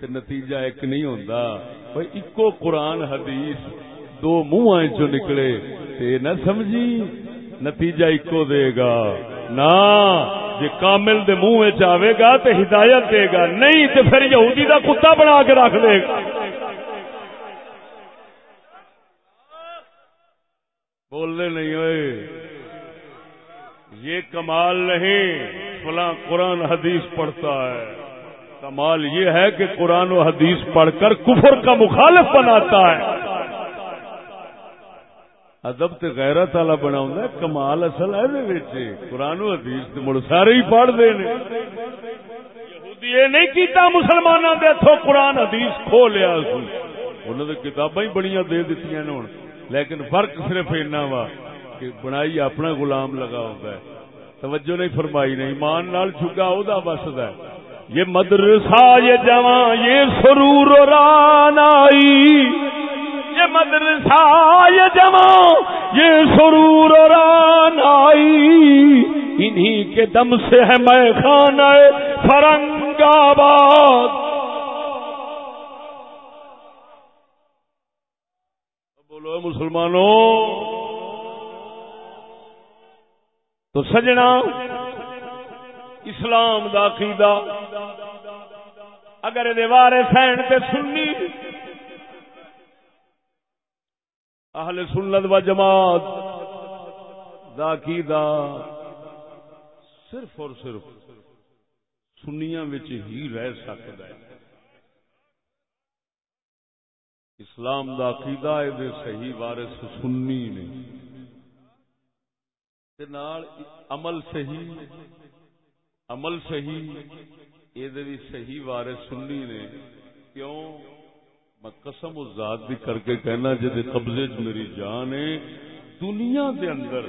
تے نتیجہ ایک نہیں ہوندا۔ بھئی اکو قرآن حدیث دو منہ چو نکلے تے نہ سمجھی نتیجہ اکو دے گا۔ نا جی کامل دے منہ آئے گا تے ہدایت دے گا۔ نہیں تے پھر یہودی دا کتا بنا کے رکھ دے گا۔ بولنے نہیں ہوئے یہ کمال نہیں، فلاں قرآن حدیث پڑھتا ہے۔ کمال یہ ہے کہ قرآن و حدیث پڑھ کر کفر کا مخالف بناتا ہے۔ ادب تے غیرت والا بنا کمال اصل ہے قرآن و حدیث مڑ سارے ہی پڑھ دے یہ نہیں کیتا مسلمانوں کے ہاتھوں قرآن حدیث کھو لیا انہوں نے کتاباں ہی بڑی دے دیتی لیکن فرق صرف اینا وا کہ بنائی اپنا غلام لگا ہوتا ہے۔ توجہ نہیں فرمائی نہیں مان نال جھگا او دا بسد ہے۔ یہ مدرسہ، یہ جوان یہ سرور ران آئی یہ مدرسہ، یہ جوان یہ سرور ران آئی انہی کے دم سے ہے میں خانہ فرنگ آباد۔ بولو مسلمانوں تو سجنا، اسلام دا عقیدہ۔ اگر یہ سین تے سننی اہل سنت و جماعت دا عقیدہ صرف اور صرف سنیا ہی رہ سکتا ہے۔ اسلام دا عقیدہ یہ صحیح وارث سننی نہیں عمل صحیح عمل صحیح یہ صحیح وارے سننی نے، کیوں؟ میں قسم و ذات بھی کر کے کہنا جی قبضے چ میری جان ہے، دنیا دے اندر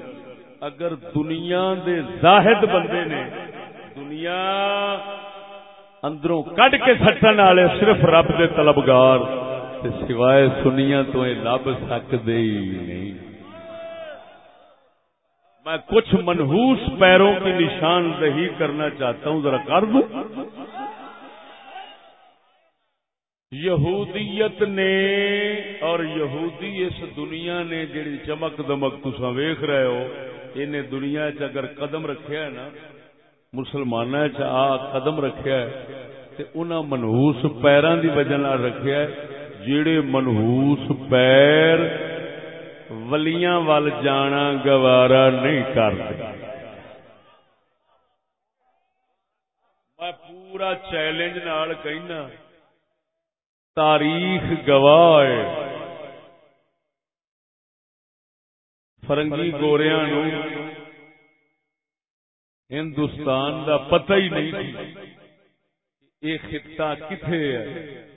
اگر دنیا دے زاہد بندے نے دنیا اندروں کڈ کے سٹن والے صرف رب دے طلبگار سوائے سنیا تو لب سکتے ہی نہیں۔ میں کچھ منہوس پیروں کی نشان دہی کرنا چاہتا ہوں، ذرا کر دوں۔ یہودیت نے اور یہودی اس دنیا نے جڑی چمک دمک تسا ویخ رہے ہو، انہیں دنیا چ اگر قدم رکھیا ہے نا مسلمان آ قدم رکھیا ہے تے انہاں منہوس پیران دی وجہ رکھیا ہے جڑے منہوس پیر ولیاں وال جانا گوارا نہیں کرتے۔ میں پورا چیلنج نال کہنا، تاریخ گواہ فرنگی گوریا نو ہندوستان دا پتہ ہی نہیں یہ خطہ کتنے ہے۔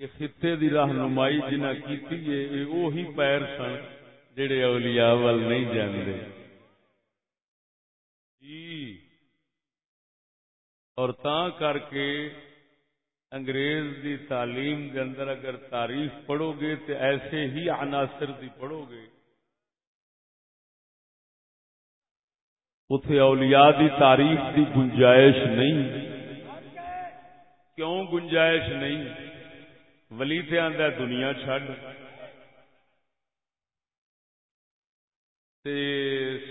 یہ خطے دی رہنمائی جنہ کیتی ہے، یہ وہی پیر سن جڑے اولیاء وال نہیں جاندے جی۔ اور تا کر کے انگریز دی تعلیم دے اندر اگر تاریخ پڑھو گے تو ایسے ہی عناصر دی پڑھو گے۔ اتے اولیاء دی تاریخ دی گنجائش نہیں۔ کیوں گنجائش نہیں؟ ولی تے آندا دنیا چھڈ۔ تے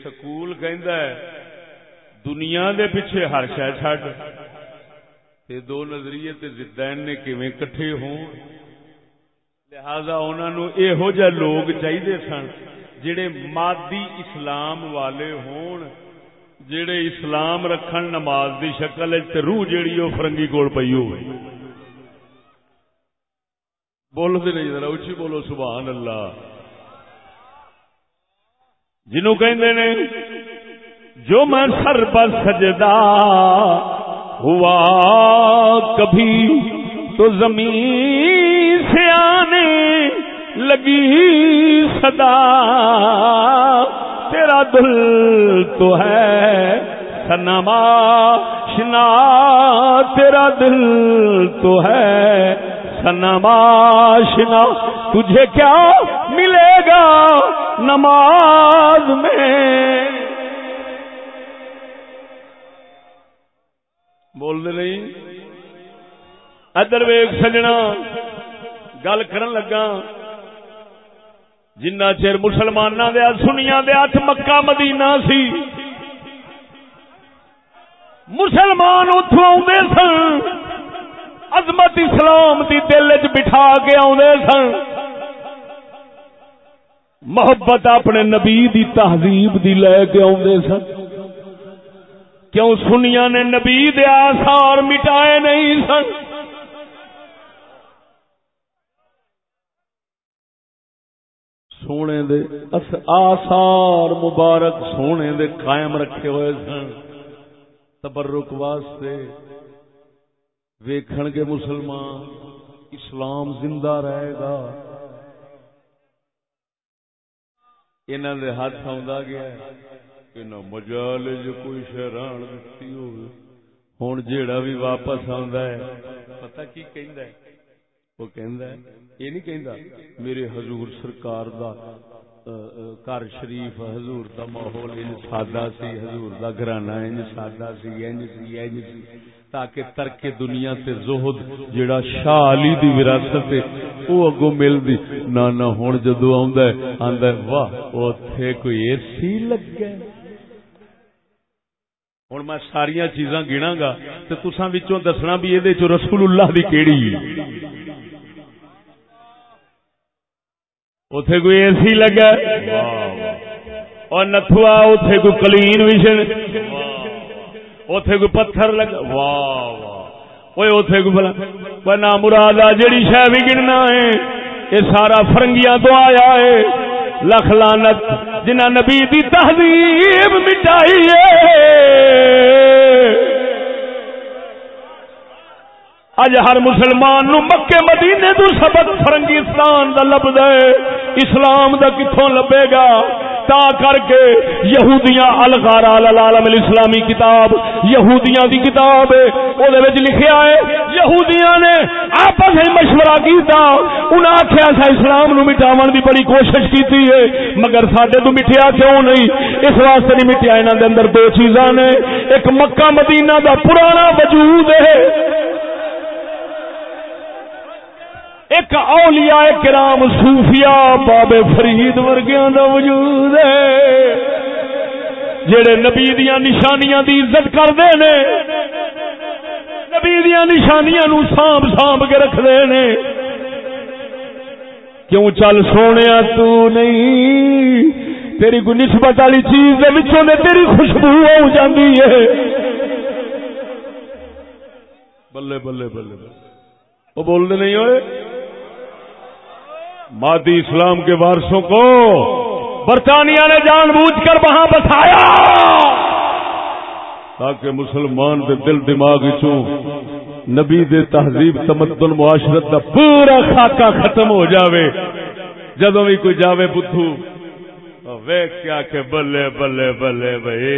سکول کہندا ہے دنیا دے پیچھے ہر شے چھڈ۔ تے دو نظریے تے زدین نے کیویں کٹھے ہون لہذا انہاں نو ایہو جہ لوگ چاہیے سن جڑے مادی اسلام والے ہون، جڑے اسلام رکھن نماز دی شکل تے روح جیڑی او فرنگی کول پئی ہوے بولو تے نہیں ذرا اچھی بولو، سبحان اللہ۔ جنوں کہندے نے، جو میں سر پر سجدہ ہوا، کبھی تو زمین سے آنے لگی صدا۔ تیرا دل تو ہے سنما شنا، تیرا دل تو ہے سنما شنا تجھے کیا ملے گا نماز میں؟ بول دے نہیں۔ ادر ویگ سجنا۔ گل کرن لگا۔ جنہ چر مسلمان دیا سنیا دیا مکہ مدینہ سی۔ مسلمان اتو آدھے سن۔ عظمت اسلام دی دل چ بٹھا کے آدھے سن۔ محبت اپنے نبی دی تہذیب دی لے کے آدھے سن۔ کیوں سنیا نے نبی دیا آثار مٹائے نہیں سن۔ سونے دے آثار مبارک سونے دے قائم رکھے ہوئے سن۔ تبرک واسطے ویکھن کے مسلمان، اسلام زندہ رہے گا۔ انہوں دے ہاتھ آ گیا کہ نہ مجال جو کوئی شہران دتی ہوں جیڑا بھی واپس آندا ہے، پتہ کی کہندا ہے؟ وہ کہندا ہے، یہ نہیں کہندا، میرے حضور سرکار دا گھر شریف حضور دا ماحول انج سادہ سی، حضور دا گھرانہ انج سادہ سی، انج سی انج سی۔ تاکہ ترک دنیا تے زہد جڑا شاہ علی دی وراثت ہے، او اگوں ملدی۔ نہ نہ ہن جدوں آندا ہے آندا ہے، واہ، اوتھے کوئی اے سی لگ گیا ہوں میں ساریا چیزاں گنا گا تو تسا دسنا بھی یہ رسول اللہ دی بھی کہڑی اتے کوئی اے سی لگا اور نتھوا اتے کوئی کلین وشن اوتھے کوئی پتھر لگا واہ واہ۔ اوتھے کوئی بلا نہ مراد جیڑی شہ بھی گننا ہے، یہ سارا فرنگیاں تو آیا ہے۔ لکھ لانت جنہ نبی دی تہذیب مٹائی اج ہر مسلمان نو مکے مدینے تو سبق فرنگستان دا لب دے۔ اسلام دا کتوں لبے گا۔ تا کر کے یہودیاں الغار العالم الاسلامی کتاب، یہودیاں دی کتاب او دے وچ لکھیا ہے، یہودیاں نے آپس میں مشورہ کیتا۔ انہاں آکھیا سا اسلام نو مٹاون دی بڑی کوشش کیتی ہے، مگر ساڈے تو مٹیا کیوں نہیں؟ اس واسطے نہیں مٹیا انہاں دے اندر دو چیزاں نے۔ ایک مکہ مدینہ دا پرانا وجود ہے۔ ایک اولیاء کرام صوفیاء بابے فرید ورگیاں دا وجود ہے، جڑے نبی دیا نشانیاں دی عزت کرتے نے۔ نبی دیا نشانیاں نو سانب سانب کے رکھتے نے۔ کیوں چل سونے تو نہیں؟ تیری کوئی نسبت والی چیز دے تیری خوشبو ہو جاتی ہے۔ بلے بلے بلے بلے۔ وہ بولتے نہیں ہوئے؟ مادی اسلام کے وارثوں کو برطانیہ نے جان بوجھ کر وہاں بسایا تاکہ مسلمان دے دل دماغ چوں نبی دے تہذیب، تمدن، معاشرت دا پورا خاکہ ختم ہو جاوے جدو بھی کوئی جاوے بدھو ویک کیا کہ بلے بلے بلے بھائی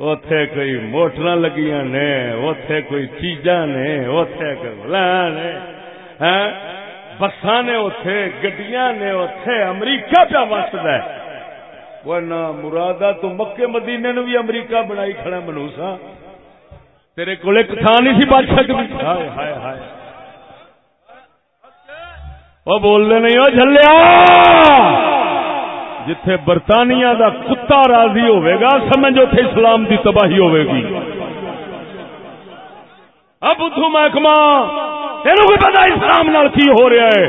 اتے کوئی موٹر لگیاں نے اتے کوئی چیزاں نے اتے کوئی نے ہاں؟ بساں نے اتے گڈیاں نے اتے امریکہ پہ وسد ہے۔ وہ نہ مرادہ تو مکے مدینے نے بھی امریکہ بنائی کھڑا منوسا ہاں۔ تیرے کو تھان نہیں سی بچ سکتی ہائے ہائے ہائے۔ وہ بولنے نہیں ہو جلیا جتھے برطانیہ دا کتا راضی ہوئے گا، سمجھ اتے اسلام دی تباہی ہوئے گی۔ اب اتو محکمہ تینوں بھی پتا اسلام نال کی ہو رہا ہے؟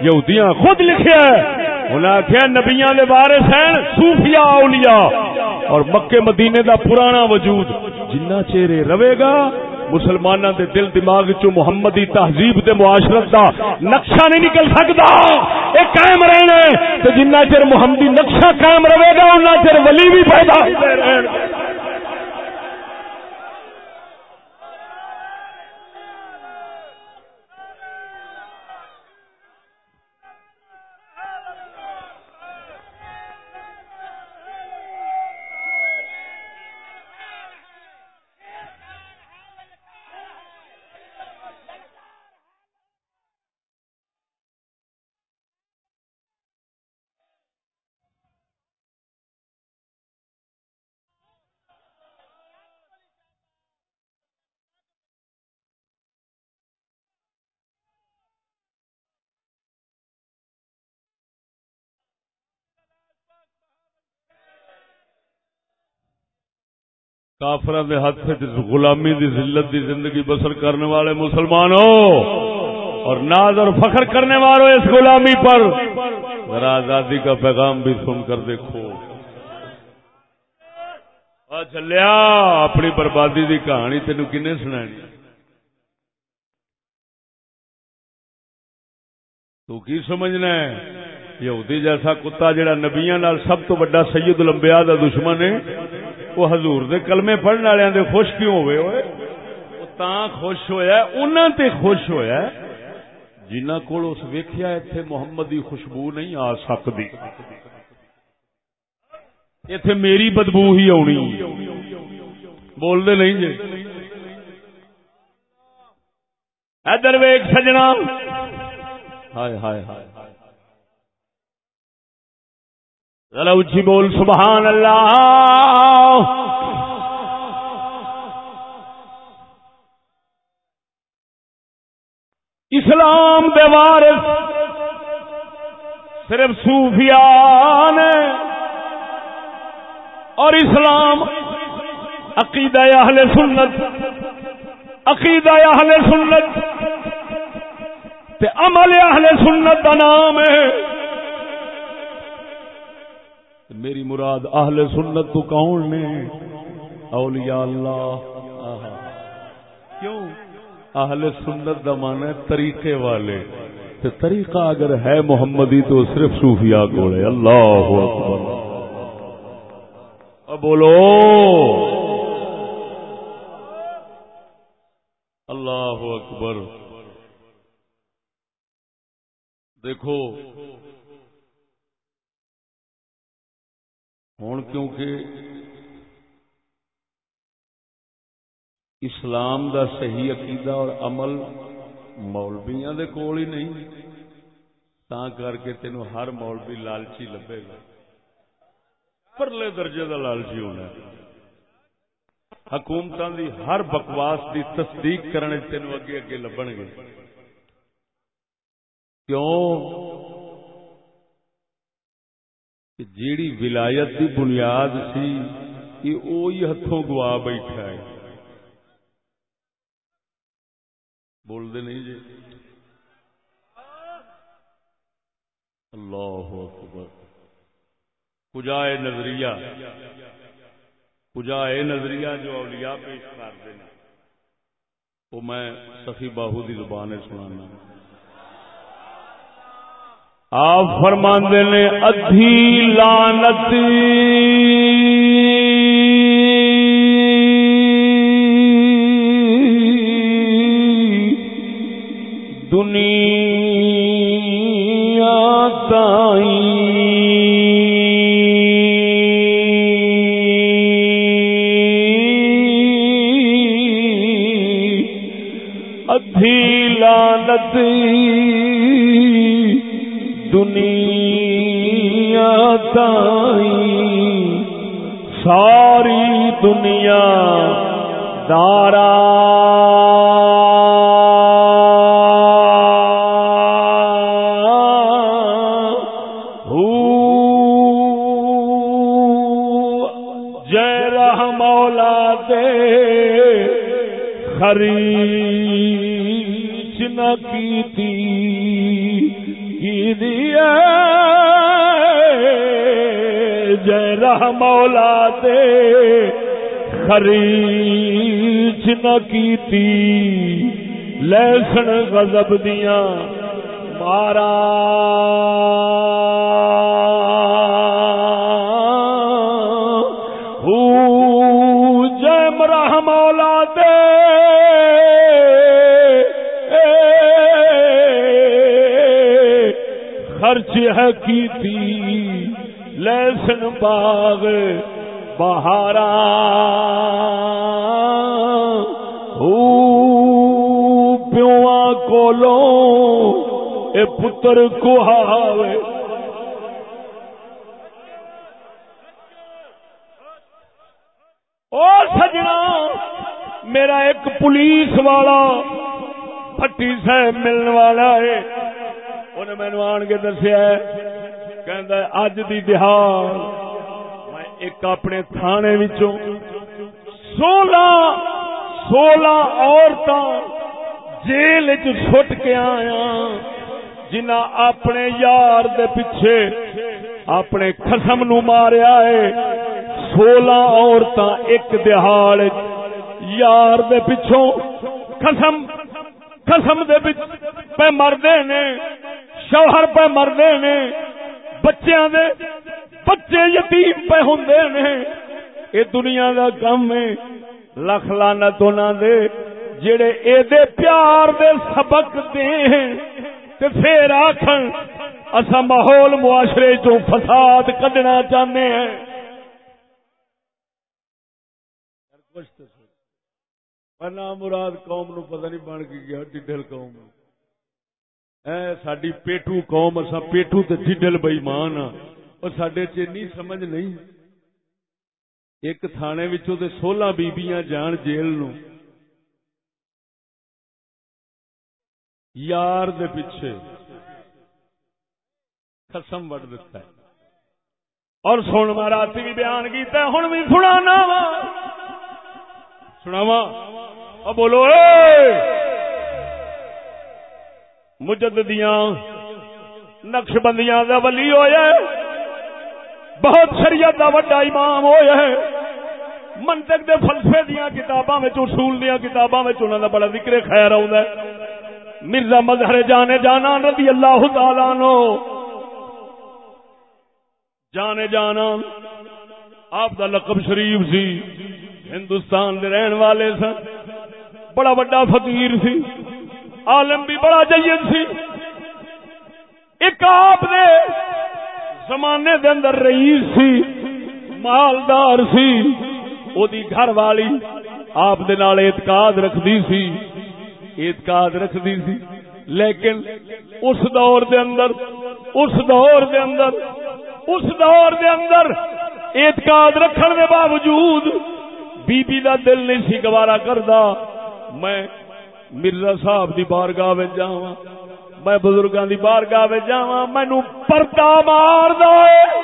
یہودیاں خود لکھیا ہے انہیں آخیا نبیا دے بارے سین صوفیاء اولیاء۔ اور مکے مدینے دا پرانا وجود جنہ چہرے رہے گا مسلمانوں دے دل دماغ چ محمدی تہذیب دے معاشرت دا نقشہ نہیں نکل سکتا۔ یہ قائم رہنا تو جنہ چر محمدی نقشہ قائم رہے گا ان چر ولی بھی پیدا کافر دے ہاتھ غلامی دی ذلت دی زندگی بسر کرنے والے مسلمانوں اور ناز اور فخر کرنے والوں اس غلامی پر، ذرا آزادی کا پیغام بھی سن کر دیکھو۔ چلیا، اپنی بربادی دی کہانی تین کنے سنانی؟ تو کی سمجھنا ہے؟ یہودی جیسا کتا جڑا نبیاں نال سب تو بڑا سید الانبیاء دا دشمن ہے وہ حضور دے کلمے پڑھنے والے دے خوش کیوں ہوئے ہوئے؟ وہ تاں خوش ہویا انہاں تے خوش ہویا جنہ کول اس ویکھیا ایتھے محمدی خوشبو نہیں آ سکدی۔ ایتھے میری بدبو ہی آنی بول دے نہیں جے ادھر ویک سجنا۔ ہائے ہائے ہائے۔ ذرا اچھی بول، سبحان اللہ۔ اسلام دے وارث صرف صوفیان اور اسلام عقیدہ اہل سنت، عقیدہ اہل سنت تے عمل اہل سنت کا نام ہے۔ میری مراد اہل سنت تو کون نے؟ اولیاء اللہ. کیوں؟ اہل سنت دا مانا ہے طریقے والے. تو طریقہ اگر ہے محمدی تو صرف صوفیاء کو اللہ اکبر. اب بولو. اللہ اکبر. دیکھو. ہوں کیونکہ اسلام دا صحیح عقیدہ اور عمل مولبیاں دے کول ہی نہیں، تا کر کے تینوں ہر مولوی لالچی لبے گا۔ پرلے درجے دا لالچی ہونا حکومت دی ہر بکواس دی تصدیق کرنے تینوں اگے اگے لبن گے۔ کیوں؟ کہ جیڑی ولایت دی بنیاد سی، یہ وہی ہاتھوں گوا بیٹھا ہے۔ بولتے نہیں جی؟ اللہ اکبر۔ کجائے نظریہ۔ کجائے نظریہ جو اولیاء پیش کرتے ہیں وہ میں سخی باہو دی زبان سنانا۔ آپ فرماندے نے ادھی لانت دنیا دنیا دارا خریچ نہ کیتی۔ لسن غضب دیاں مارا۔ دے خرچ ہے کیتی۔ لسن باغ بہارا۔ پیواں کولو اے پتر کوہاوے۔ او سجنا، میرا ایک پولیس والا پٹی صاحب ملنے والا ہے۔ انہیں مینو آن کے دسیا اج دی دہاڑ۔ ایک اپنے تھانے وچوں سولہ سولہ عورت جیل چٹ کے آیا جنہ اپنے یار دے پیچھے اپنے خسم نو ماریا ہے۔ سولہ عورت ایک دہاڑ یار دے پچھوں خسم خسم دے پہ مردے نے، شوہر پہ مردے نے بچیاں دے، بچے یتیم پہ ہوندے نے۔ اے دنیا دا کم ہے۔ لکھ لانا تو دے۔ جڑے اے دے پیار دے سبق دین تے پھر آکھن اسا ماحول معاشرے چوں فساد کڈنا چاہنے ہیں۔ نام مراد قوم نو پتہ نہیں بن کے گیا ڈڈل قوم ساری پیٹو قوم اصا پیٹو تے ڈڈل بئیمان ہاں۔ اور سڈے چی سمجھ نہیں؟ ایک تھانے تے سولہ بیبیاں جان جیل نو یار دے پیچھے قسم وڈ دیتا ہے۔ اور سن میں رات بھی بیان کیتا ہے ہوں بھی سنا وا۔ سناوا بولو، اے! مجددیاں نقش بندیاں دا ولی ہویا ہے بہت شریعت دا وڈا امام ہویا ہے منطق دے فلسفے دیاں کتاباں وچ، اصول دیاں کتاباں وچ انہاں دا بڑا ذکر خیر آوندا ہے۔ مرزا مظہر جانے جانا رضی اللہ تعالی عنہ۔ جانے جانا آپ دا لقب شریف سی، ہندوستان دے رہن والے سن۔ بڑا بڑا فقیر سی۔ عالم بھی بڑا جید سی۔ ایک آپ نے زمانے دے اندر رئیس سی، مالدار سی او دی گھر والی آپ دے نال اعتقاد رکھدی سی۔ اعتقاد رکھدی سی۔ لیکن اس دور دے اندر، اس دور دے اندر، اس دور دے اندر اعتقاد رکھن دے باوجود بی بی دا دل نہیں سی گوارا کردا۔ میں مرزا صاحب دی بارگاہ میں جاواں۔ میں بزرگاں دی بارگاہ وچ جاواں، مینوں پردہ مار دے۔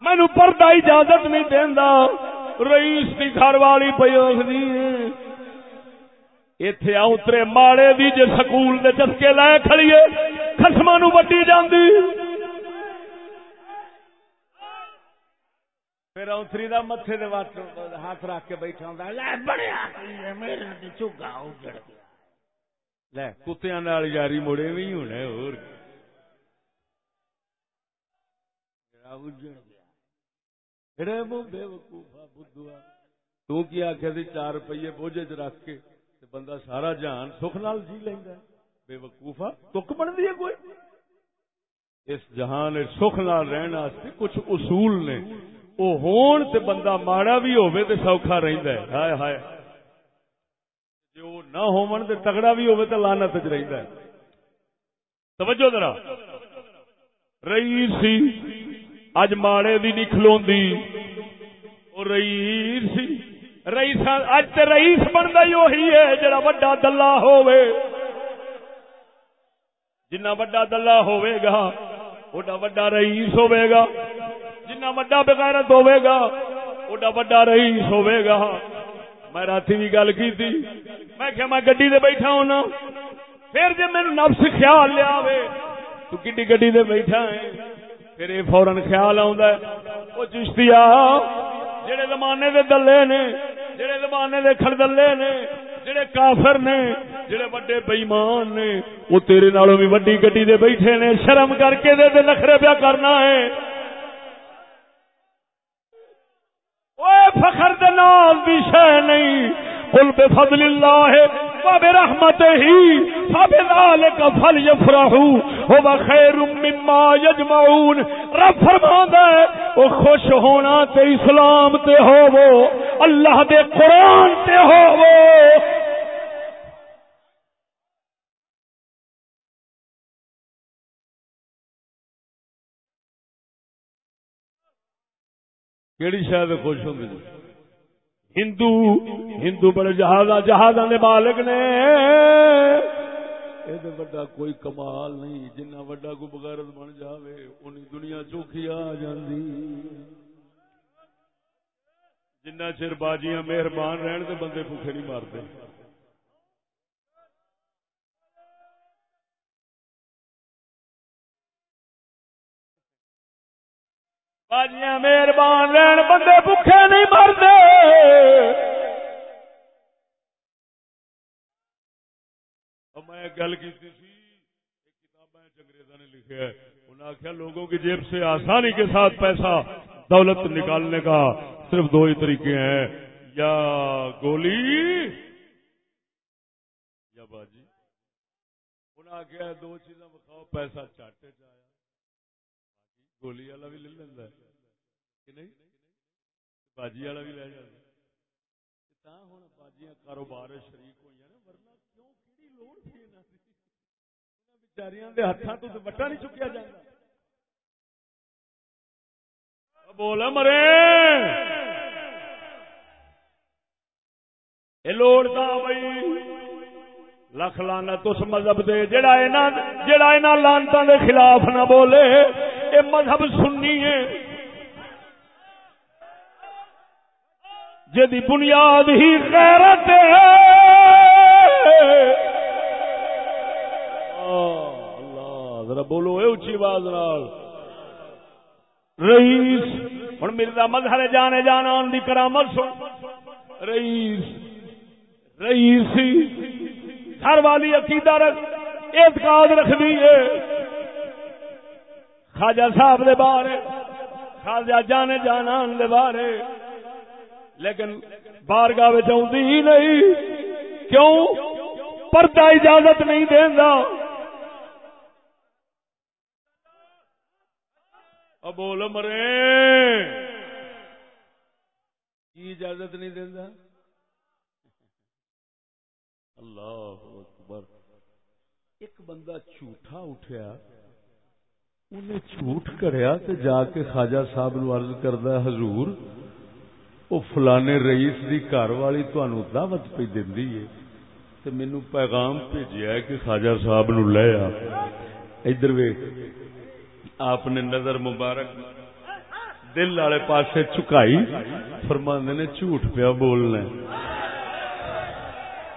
مینوں پردہ اجازت نہیں دیندا۔ رئیس دی گھر والی پئی اخدی ایتھے اوترے ماڑے دی جے سکول دے چسکے لے کھڑیے خسماں نو وڈی جاندی۔ پھر اوتری دا متھے دے وٹ ہاتھ رکھ کے بیٹھا ہوندا لے بڑیا میرا تے چگا اجڑ گیا لے کتیاں نال یاری مڑے وی ہونے اور اجڑ گیا رے مو بے وقوفا بدھوا تو کی آکھے سی چار روپیے بوجھے چ رکھ کے تے بندہ سارا جہان سکھ نال جی لیندا ہے بے وقوفا تک بندی ہے کوئی اس جہان سکھ نال رہن واسطے کچھ اصول نے وہ ہون تے بندہ ماڑا بھی ہوے تے سوکھا رہندا ہے۔ ہائے ہائے۔ جو نہ ہون تے تگڑا بھی ہوے تے لعنت وچ رہندا ہے۔ توجہ ذرا۔ رئیس سی۔ اج ماڑے دی نہیں کھلوندی۔ او رئیس سی۔ رئیس اج تے رئیس بندا ہی وہی ہے جڑا بڑا دلہ ہوے جنہ بڑا دلہ ہوے گا اوڈا بڑا رئیس ہوے گا۔ جنہ وڈا بغیرت ہوے گا، اوڈا وڈا رئیس ہوے گا۔ میں رات بھی گل کی تھی میں کہ میں گڈی دے بیٹھا ہونا۔ پھر جے مینوں نفس خیال لیا وے تو کڈی گڈی دے بیٹھا ہے؟ پھر یہ فورن خیال آوندا ہے۔ او چشتیا جڑے زمانے دے دلے نے، جڑے زمانے دے کھڑدلے نے، جڑے کافر نے، جڑے بڑے بےمان نے وہ تیرے نالوں بھی وڈی گڈی دے بیٹھے نے۔ شرم کر کے دے دے نخرے پیا کرنا ہے۔ فخر دال بھی شہ نہیں۔ کل بے فضل اللہ بے رحمت ہی سب لال کا فل یفراہ ہو خیر مما یجمعون۔ رب فرما ہے، وہ خوش ہونا تے اسلام تے ہو وہ اللہ دے قرآن تے ہو کیڑی شاید خوش ہوں گی ہندو ہندو بڑے جہاز جہاز نے مالک نے۔ یہ وڈا کوئی کمال نہیں، جنہ وڈا کو بغیرت بن جاوے انہیں دنیا چوکی آ جاندی۔ جنہ چر باجیاں مہربان رہن تے بندے بھوکے نہیں مارتے۔ باجیاں مہربان رہن، بندے بھوکے نہیں مرتے میں گل کی کتاب انگریزا نے لکھا ہے۔ انہوں نے آخیا لوگوں کی جیب سے آسانی کے ساتھ پیسہ دولت نکالنے کا صرف دو ہی طریقے ہیں۔ یا گولی یا باجی۔ انہیں آخیا دو چیزاں بخاؤ پیسہ چاٹے چاہے گولی والا بھی لے لینا کہ نہیں باجی والا بھی لے جانا ہوں باجیاں کاروبار شریک ہوئی نا ورنہ کیوں کہڑی لوڑ تھی بچاریاں ہاتھوں تو بٹا نہیں چکیا جاتا بول مرے یہ لوڑ تھا بھائی لکھ لانا تو اس مذہب دے جڑا جڑا لانتا دے خلاف نہ بولے یہ مذہب سننی ہے۔ جی بنیاد ہی غیرت اللہ، ذرا بولو اے اچھی آواز نال۔ رئیس ہوں مرزا مظہر جانے جانا دی کرامت سن۔ رئیس رئیس گھر والی عقیدہ رکھ، اعتقاد رکھ دی ہے خاجا صاحب دے بارے خاجا جانے جانا دے بارے۔ لیکن بارگاہ آدھی ہی نہیں۔ کیوں؟ پردہ اجازت نہیں دینا بول مرے کی اجازت نہیں دینا اللہ اکبر۔ ایک بندہ جھوٹا اٹھیا۔ انہیں جھوٹ کریا تے جا کے خواجہ صاحب نو عرض کردا حضور، او فلانے رئیس دی گھر والی تانوں دعوت پہ دیندی ہے۔ مینو پیغام بھیجا کہ خواجہ صاحب نو لے آ۔ ادھر وے آپ نے نظر مبارک دل والے پاسے چکائی، فرماندے نے جھوٹ پیا بولنا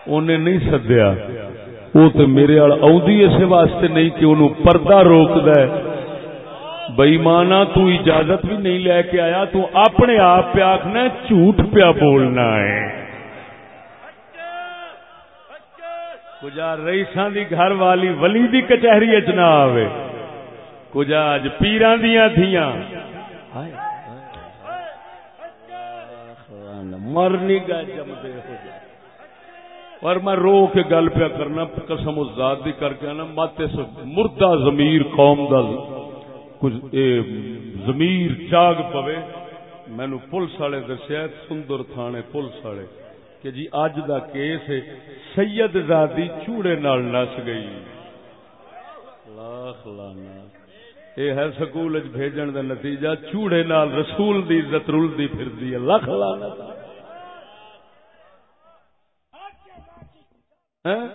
انہیں نہیں سدیا۔ وہ تو میرے آدھی اس واسطے نہیں کہ انہوں پردہ روک دے بئیمانا تو اجازت بھی نہیں لے کے آیا، تو اپنے آپ پہ آخنا جھوٹ پیا بولنا ہے۔ کجا رئیساں دی گھر والی ولی دی کچہری اچ نہ آوے۔ کجا اج پیراں دیاں تھیاں۔ مرنی گا جمدے ہو جائے اور میں رو کے گل پیا کرنا، قسم ذات دی کر کے نا مت اس مردہ ضمیر قوم دا کچھ اے ضمیر جاگ پوے۔ مینو پولیس والے دسیا سندر تھانے پولیس والے، کہ جی اج دا کیس ہے، سید زادی چوڑے نال نس گئی۔ لاکھ لانا۔ اے ہے سکول بھیجن دا نتیجہ، چوڑے نال رسول دی عزت رلدی پھردی ہے۔ لکھ لانا۔ ہاں؟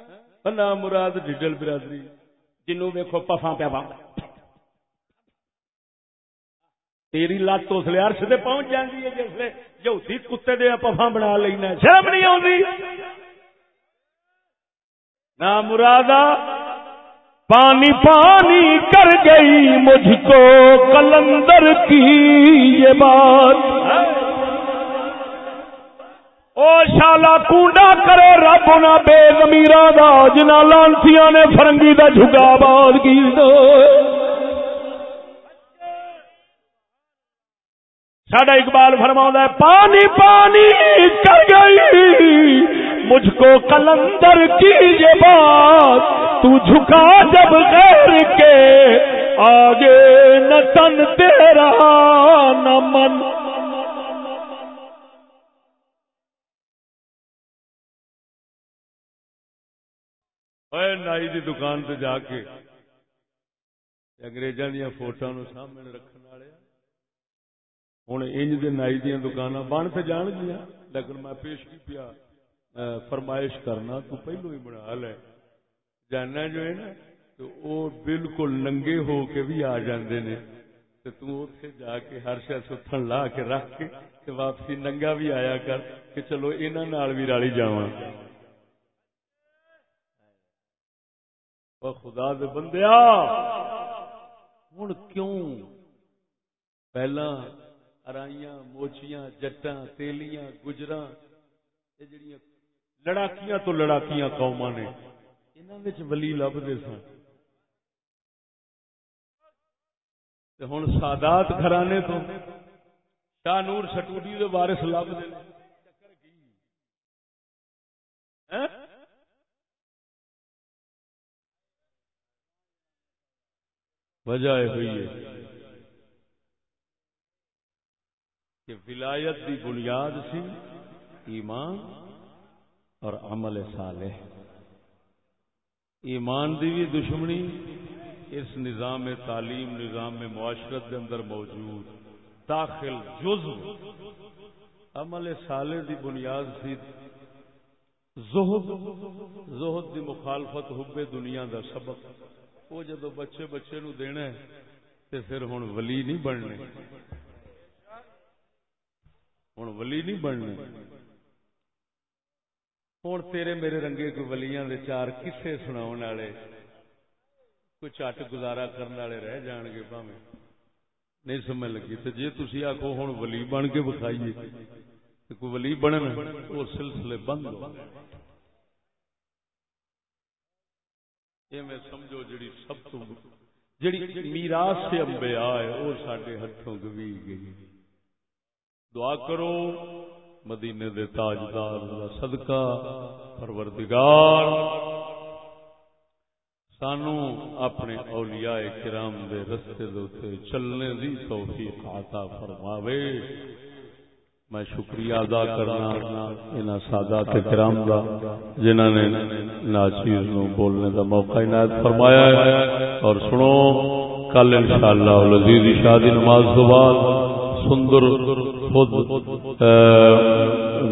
مراد ڈیڈل برادری، جنوں ویکھو پفاں پیا تیری لت اس لیے ارش سے پہنچ جاتی ہے جس جوتی کتے دے پفا بنا لینا شرم نہیں آتی نہ مرادا پانی پانی کر گئی مجھ کو کلندر کی یہ بات۔ او شالا کونڈا کرے رب نہ بے زمیرہ دا جنا لانتیاں نے فرنگی دا جھگا باد کی دو ساڈا اقبال فرما ہے، پانی پانی کر گئی، مجھ کو کلندر کی یہ بات تو جھکا جب غیر کے، آگے نہ تن تیرا، نہ من۔ اے نائی دی دکان تے جا کے اگریزاں دیا فوٹو نو سامنے رکھنے والے ہوں انج دے نائی دیا دکان بن تو جان گیا لیکن میں پیش کی پیا فرمائش کرنا تو پہلو ہی بنا لے جانا جو ہے نا تو وہ بالکل ننگے ہو کے بھی آ جاندے نے تو تو اتنے جا کے ہر شاید ستھن لا کے رکھ کے تے واپسی ننگا بھی آیا کر کہ چلو انہاں بھی رالی جاواں خدا دے بندیا ہوں کیوں پہلا ارائیاں موچیاں جٹاں تیلیاں گجراں یہ جڑیاں لڑاکیاں تو لڑاکیاں قوما نے انہاں وچ ولی لبدے سن تے ہن سادات گھرانے تو شاہ نور سٹوڈی دے وارث لبدے چکر کی وجہ ہوئی ہے کہ ولایت دی بنیاد سی، ایمان اور عمل صالح۔ ایمان دی بھی دشمنی اس نظام تعلیم، نظام معاشرت دے اندر موجود۔ داخل جز۔ عمل صالح دی بنیاد سی۔ زہد زہد دی مخالفت حب دنیا دا سبق۔ وہ جدو بچے بچے نو دینا ہے، تے پھر ہن ولی نہیں بننے۔ ہوں ولی نہیں بننے ہوں تیرے میرے رنگے کوئی ولیاں دے چار کسے سنا والے کوئی چٹ گزارا کرنے والے رہ جان گے پاوے نہیں سمجھ لگی تو جی تھی آخو ہوں ولی بن کے بکھائیے کوئی ولی بنن وہ سلسلے بند ہو یہ میں سمجھو جڑی سب تو جڑی میراث سے امبیا ہے وہ سارے ہاتھوں گوی گئی دعا کرو، مدینے دے تاجدار دا صدقہ، پروردگار۔ سانو اپنے اولیاء کرام دے رستے دے چلنے دی توفیق عطا فرماوے۔ میں شکریہ ادا کرنا انہاں سادات کرام دا، جنہاں نے ناچیز نو بولنے دا موقع عنایت فرمایا ہے۔ اور سنو، کل انشاءاللہ العزیز شادی نماز کے بعد سندر خود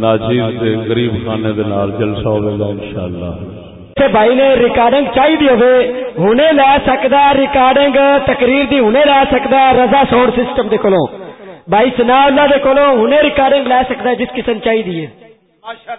ناچیز غریب خانے دے نال جلسہ ہوگا انشاءاللہ۔ بھائی نے ریکارڈنگ چاہیے ہوئے ہنے لے سکتا ریکارڈنگ تقریر دی ہنے لے سکتا رضا ساؤنڈ سسٹم دے کولوں۔ بھائی سنا اللہ دے کولوں ہنے ریکارڈنگ لے سکتا ہے جس قسم چاہیے